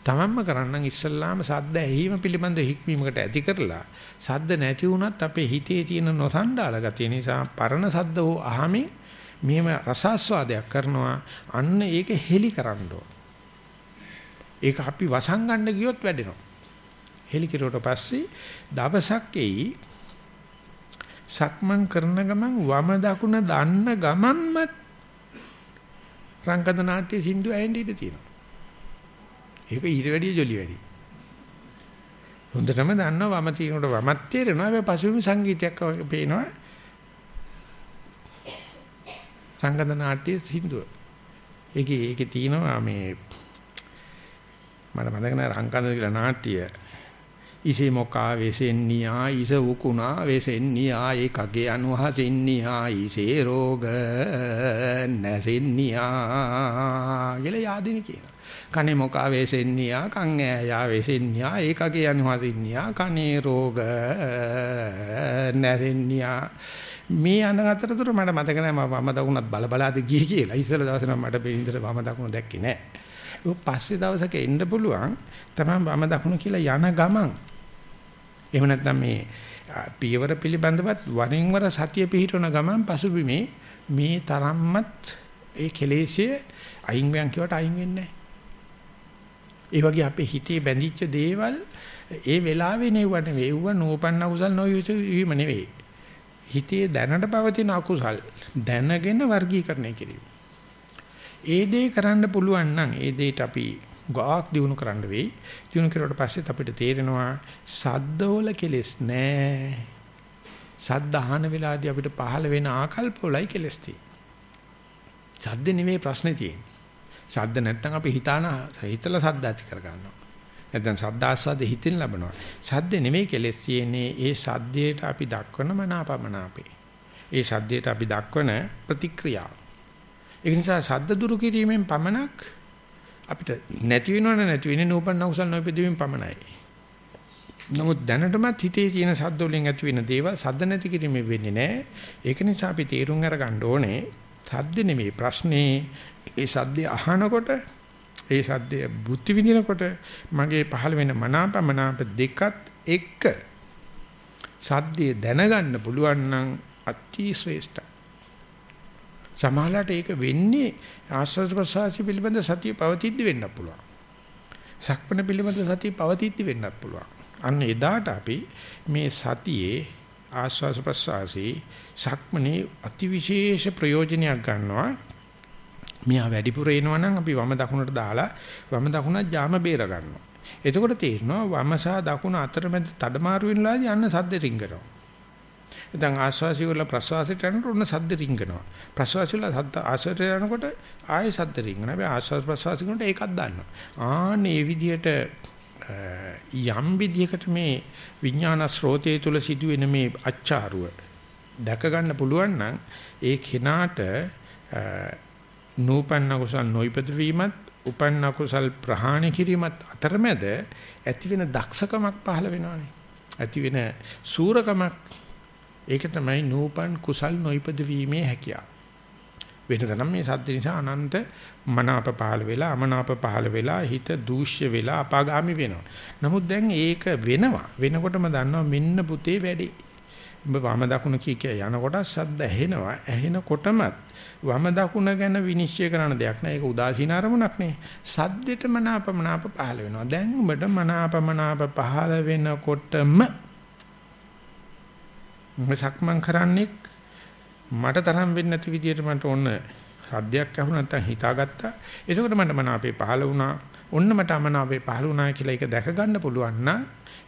තමන්ම කරන්නම් ඉස්සල්ලාම සද්ද ඇහිම පිළිබඳ හික්මීමකට ඇති කරලා සද්ද නැති වුණත් අපේ හිතේ තියෙන නොසන්ඩාල ගතිය නිසා පරණ සද්ද හෝ අහමින් මෙහෙම රසාස්වාදයක් කරනවා අන්න ඒක හෙලි කරන්න ඒක අපි වසංගන්න ගියොත් වැඩෙනවා හෙලි කිරුවට පස්සේ දවසක් එයි සක්මන් කරන ගමන් වම දකුණ දන්න ගමන්ම රංගන නාට්‍ය සින්දු ඇහෙන්න ඉඩ තියෙනවා ඒක ඊට වැඩිය ජොලි වැඩි. හොඳටම දන්නවා වම තියෙනකොට වමත් තේරෙනවා. හැබැයි පසුබිම් සංගීතයක් වගේ පේනවා. රංගන නාට්‍ය සින්දුව. ඒකේ ඒකේ තියෙනවා මේ මට මතක නැහැ රංගන කියලා නාට්‍ය. ඉසේ මොකා වෙසෙන්නියා ඉස උකුණා වෙසෙන්නියා ඒකගේ අනුහසෙන්නියා ඉසේ රෝග නැසෙන්නියා කියලා යාදින කියනවා. කනේ මොකා වේසෙන්නියා කන් ඈයා වේසෙන්නියා ඒකගේ අනුහසින්නියා කනේ රෝග නැසෙන්නියා. මේ අන අතරතුර මට මතක නැහැ මම වම දකුණත් බල බලාද ගියේ කියලා. ඉස්සෙල්ලා දවසේ නම් මට බින්දර වම දකුණ දැක්කේ නැහැ ඒක පස්සේ දවසක එන්න පුළුවන් තමයි වම දකුණ කියලා යන ගමන් එහෙම නැත්නම් මේ පියවර පිළිබඳවත් වරින් වර සතිය පිහිටවන ගමන් පසුබිමේ මේ තරම්මත් ඒ කෙලෙසිය අයින් වෙන කියවට අයින් වෙන්නේ නැහැ ඒ වගේ අපේ හිතේ බැඳිච්ච දේවල් ඒ වෙලාවේ නෙව්ව නෙවෙයි. ඒව නෝපන්න කුසල් නොයුතු වීම නෙවෙයි. හිතේ දැනට පවතින අකුසල් දැනගෙන වර්ගීකරණය කිරීම. ඒ දේ කරන්න පුළුවන් නම් ඒ දෙයට අපි ගාක් දිනු කරන්න වෙයි. දිනු කරුවට පස්සෙත් අපිට තේරෙනවා සද්දවල කෙලස් නෑ. සද්ද අහන වෙලාවදී අපිට පහළ වෙන ආකල්පවලයි කෙලස් තියෙන්නේ. සද්ද නෙමෙයි ප්‍රශ්නේ තියෙන්නේ. ශබ්ද නැත්නම් අපි හිතාන හිතලා ශබ්ද ඇති කර ගන්නවා. නැත්නම් ශබ්ද ආස්වාද හිතින් ලබනවා. ශබ්ද නෙමෙයි කෙලස් තියෙන්නේ ඒ ශබ්දයට අපි දක්වන මනාපමනාපේ. ඒ ශබ්දයට අපි දක්වන ප්‍රතික්‍රියාව. ඒ නිසා ශබ්ද දුරු කිරීමෙන් පමණක් අපිට නැති වෙනවනේ නැති වෙන්නේ නූපන්න කුසල නොපෙදීමෙන් පමණයි. නමුත් දැනටමත් හිතේ තියෙන ශබ්ද වලින් ඇති වෙන දේවල් ශබ්ද නැති කිරීමෙන් වෙන්නේ නැහැ. ඒක නිසා අපි තීරුම් අරගන්න ඕනේ ශබ්ද නෙමෙයි ප්‍රශ්නේ ඒ සද්දය අහනකොට ඒ සද්දය බුද්ධ විඳිනකොට මගේ පහළ වෙන මනාපමනාප දෙකත් එක්ක සද්දේ දැනගන්න පුළුවන් නම් අති ශ්‍රේෂ්ඨයි. සමහරවිට ඒක වෙන්නේ ආස්වාද ප්‍රසවාසී පිළිබඳ සතිය පවතිද්දි වෙන්නත් පුළුවන්. සක්මණ පිළිබඳ සතිය පවතිද්දි වෙන්නත් පුළුවන්. අන්න එදාට අපි මේ සතියේ ආස්වාද ප්‍රසවාසී සක්මණේ අතිවිශේෂ ප්‍රයෝජනයක් ගන්නවා. මෙහා වැඩිපුර එනවා නම් අපි වම දකුණට දාලා වම දකුණත් ජාම බේර ගන්නවා. එතකොට තේරෙනවා වම සහ දකුණ අතරමැද තඩමාරු වෙනලාදී අන්න සද්ද රිංගනවා. දැන් ආස්වාසි වල ප්‍රසවාසයට යනකොට උන්න සද්ද රිංගනවා. ප්‍රසවාසි වල සද්ද ආස්වාසයට යනකොට ආයෙ සද්ද රිංගනවා. හැබැයි ආස්වාස ප්‍රසවාසි කරනකොට ඒකක් දාන්නවා. ආන්න මේ විදිහට යම් විදිහකට මේ විඥාන ස්රෝතය තුල සිදුවෙන මේ අච්චාරුව දැක ගන්න පුළුවන් නම් ඒ කෙනාට නූපන්න කුසල් නොයිපද වීමත් උපන්න කුසල් ප්‍රහාණය කිරීමත් අතරමැද ඇති වෙන දක්ෂකමක් පහළ වෙනවානේ. ඇති වෙන සූරකමක් ඒක තමයි නූපන් කුසල් නොයිපද වීමේ හැකියාව. වෙනතනම් මේ සද්ද නිසා අනන්ත මනාප පහළ වෙලා අමනාප පහළ වෙලා හිත දූෂ්‍ය වෙලා අපාගාමි වෙනවා. නමුත් දැන් ඒක වෙනවා. වෙනකොටම දන්නවා මෙන්න පුතේ වැඩේ. ඔබ වම දකුණ කී කිය යනකොට සද්ද ඇහෙනවා. ඇහෙනකොටමත් වම දකුණ ගැන විනිශ්චය කරන දෙයක් නෑ. ඒක උදාසීන අරමුණක් නේ. සද්දෙට මනාපමනාප පහළ වෙනවා. දැන් උඹට මනාපමනාප පහළ වෙනකොටම මසක්මන් කරන්නේ මට තරම් වෙන්නේ නැති විදියට මට ඕන සද්දයක් අහුන නැත්තම් හිතාගත්තා. එතකොට මට මනාපේ පහළ වුණා. ඔන්න මට අමනාපේ පහළ වුණා කියලා ඒක දැක ගන්න පුළුවන් නම්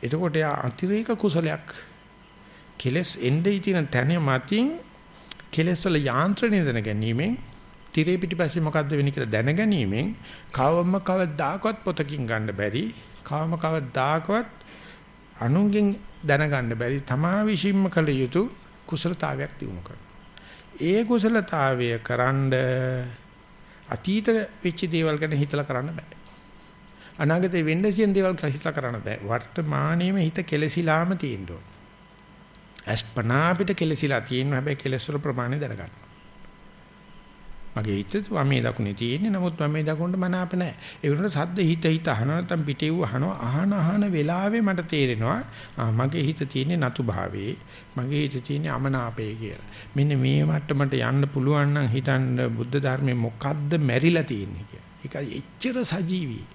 එතකොට යා අතිරේක කුසලයක් කෙලස් එන්නේ ඉතින තැන මතින් කෙලස් වල යාන්ත්‍රණය දැන ගැනීමෙන් tire පිටිපස්සේ මොකද්ද වෙන්නේ කියලා දැන ගැනීමෙන් කවම කවදාකවත් පොතකින් ගන්න බැරි කවම කවදාකවත් අනුන්ගෙන් දැනගන්න බැරි තමා විශ්ීම කළ යුතු කුසලතාවයක් දිනු කරනවා. ඒ කුසලතාවය කරන්ඩ අතීත වෙච්ච දේවල් ගැන හිතලා කරන්න බෑ. අනාගතේ වෙන්න සියන් දේවල් හිතලා කරන්න බෑ. වර්තමානයේම හිත කෙලසිලාම තියෙන්න ඕන. අස්පනා අපිට කෙලසිලා තියෙන හැබැයි කෙලස් වල ප්‍රමාණය දැනගන්න. මගේ හිත වමේ දකුණේ තියෙන්නේ නමුත් වමේ දකුණට මන අප නැහැ. ඒ වුණාට සද්ද හිත හිත අහනවා නැත්නම් පිටේව අහනවා අහන අහන වෙලාවේ මට තේරෙනවා මගේ හිත තියෙන්නේ නතු භාවයේ මගේ හිත තියෙන්නේ අමනාපේ කියලා. මෙන්න මේ මට්ටමට යන්න පුළුවන් නම් හිතන්න බුද්ධ ධර්මයේ මොකද්ද මැරිලා තියෙන්නේ කියලා. ඒක එච්චර සජීවී.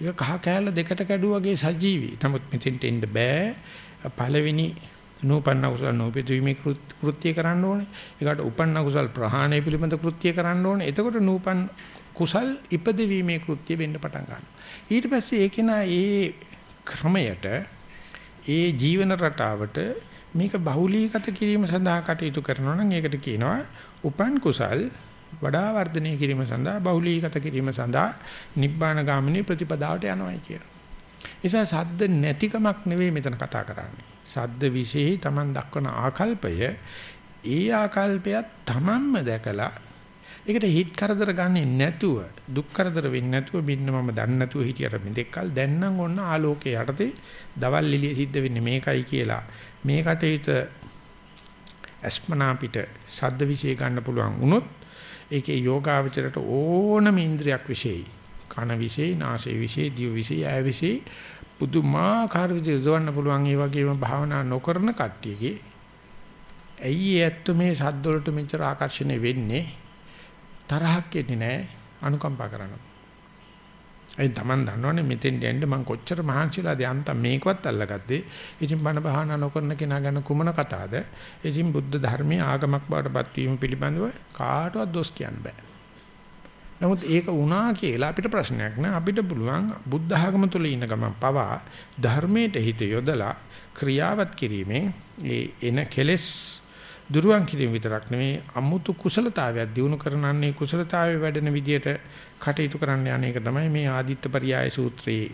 ඒක කහ කෑල්ල දෙකට කැඩුවාගේ සජීවී. නමුත් මෙතෙන්ට එන්න බෑ. පළවෙනි නූපන්න කුසල නූපිතීමේ කෘත්‍ය කරන්න ඕනේ. ඒකට උපන්න කුසල ප්‍රහාණය පිළිබඳ කෘත්‍ය කරන්න ඕනේ. එතකොට නූපන් කුසල් ඉපදවීමේ කෘත්‍ය වෙන්න පටන් ගන්නවා. ඊට පස්සේ ඒකේන ඒ ක්‍රමයට ඒ ජීවන රටාවට මේක බහුලීගත කිරීම සඳහා කටයුතු කරනවා නම් ඒකට කියනවා උපන් කුසල් වඩා වර්ධනය කිරීම සඳහා බහුලීගත කිරීම සඳහා නිබ්බාන ගාමිනී ප්‍රතිපදාවට යනවායි කියලා. නිසා සද්ද නැතිකමක් නෙවෙයි මෙතන කතා කරන්නේ. සද්ද විශේෂයි Taman දක්වන ආකල්පය ඒ ආකල්පයත් Tamanම දැකලා ඒකට හිත කරදර ගන්නේ නැතුව දුක් කරදර වෙන්නේ නැතුව බින්න මම දන්නේ නැතුව හිටියට මෙතෙක්කල් දැන් නම් ඔන්න ආලෝකයේ යටතේ දවල් එළිය සිද්ධ වෙන්නේ මේකයි කියලා. මේ කටයුත අස්මනා පිට සද්ද විශේෂ ගන්න පුළුවන් වුණොත් ඒකේ යෝගාවචරයට ඕනම ඉන්ද්‍රියක් විශේෂයි. කන විශේෂයි නාසය විශේෂයි දිව විශේෂයි ආය විශේෂයි. පුදුමාකාර විදිහට යොදවන්න පුළුවන් ඒ වගේම භාවනා නොකරන කට්ටියගේ. ඇයි ඇත්ත මේ සද්ද වලට මෙච්චර ආකර්ෂණය වෙන්නේ? තරහක් එන්නේ නැහැ. අනුකම්පා කරනවා. ඒ තමන් දන්නවනේ මෙතෙන් යන්න මම කොච්චර මහන්සිලාද යන්තම් මේකවත් අල්ලගත්තේ. ඉතින් බණ භාවනා නොකරන කෙනා ගැන කුමන කතාවද ඉතින් බුද්ධ ධර්මයේ ආගමක් බවටපත් වීම පිළිබඳව කාටවත් දොස් කියන්න බෑ. නමුත් ඒක වුණා කියලා අපිට ප්‍රශ්නයක් නෑ අපිට පුළුවන් බුද්ධ ආගම තුල ඉන්න ගමන් පවා ධර්මයට හිත යොදලා ක්‍රියාවත් කිරීමෙන් ඒ එන කෙලෙස් දුරුවන් කිරීම විතරක් නෙමෙයි අමුතු කුසලතාවයක් දිනු කරනන්නේ කුසලතාවයේ වැඩෙන විදියට කටයුතු කරන්න යන එක තමයි මේ ආදිත්ත පරියාය සූත්‍රයේ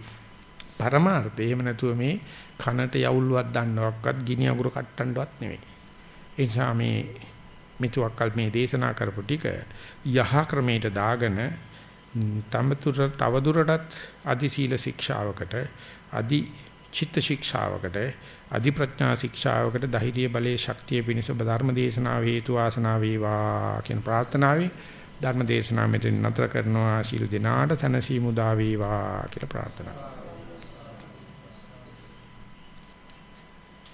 පරමාර්ථය. එහෙම නැතුව මේ කනට යවුල්වත් දන්නවක්වත් ගිනි අඟුරු කට්ටන්නවත් නෙමෙයි. ඒ නිසා මේ මෙතුක්කල් මේ දේශනා කරපු ටික යහ ක්‍රමයට දාගෙන තමතුර තවදුරටත් අදි සීල ශික්ෂාවකට අදි චිත්ත ශික්ෂාවකට අදි ප්‍රඥා ශික්ෂාවකට ධෛර්ය බලයේ ශක්තිය පිණිස ධර්ම දේශනාව හේතු වාසනා වේවා කියන ප්‍රාර්ථනාවයි ධර්ම දේශනාව මෙතන නතර කරනවා. ශීල දිනාට තනසි මුදා වේවා කියලා ප්‍රාර්ථනා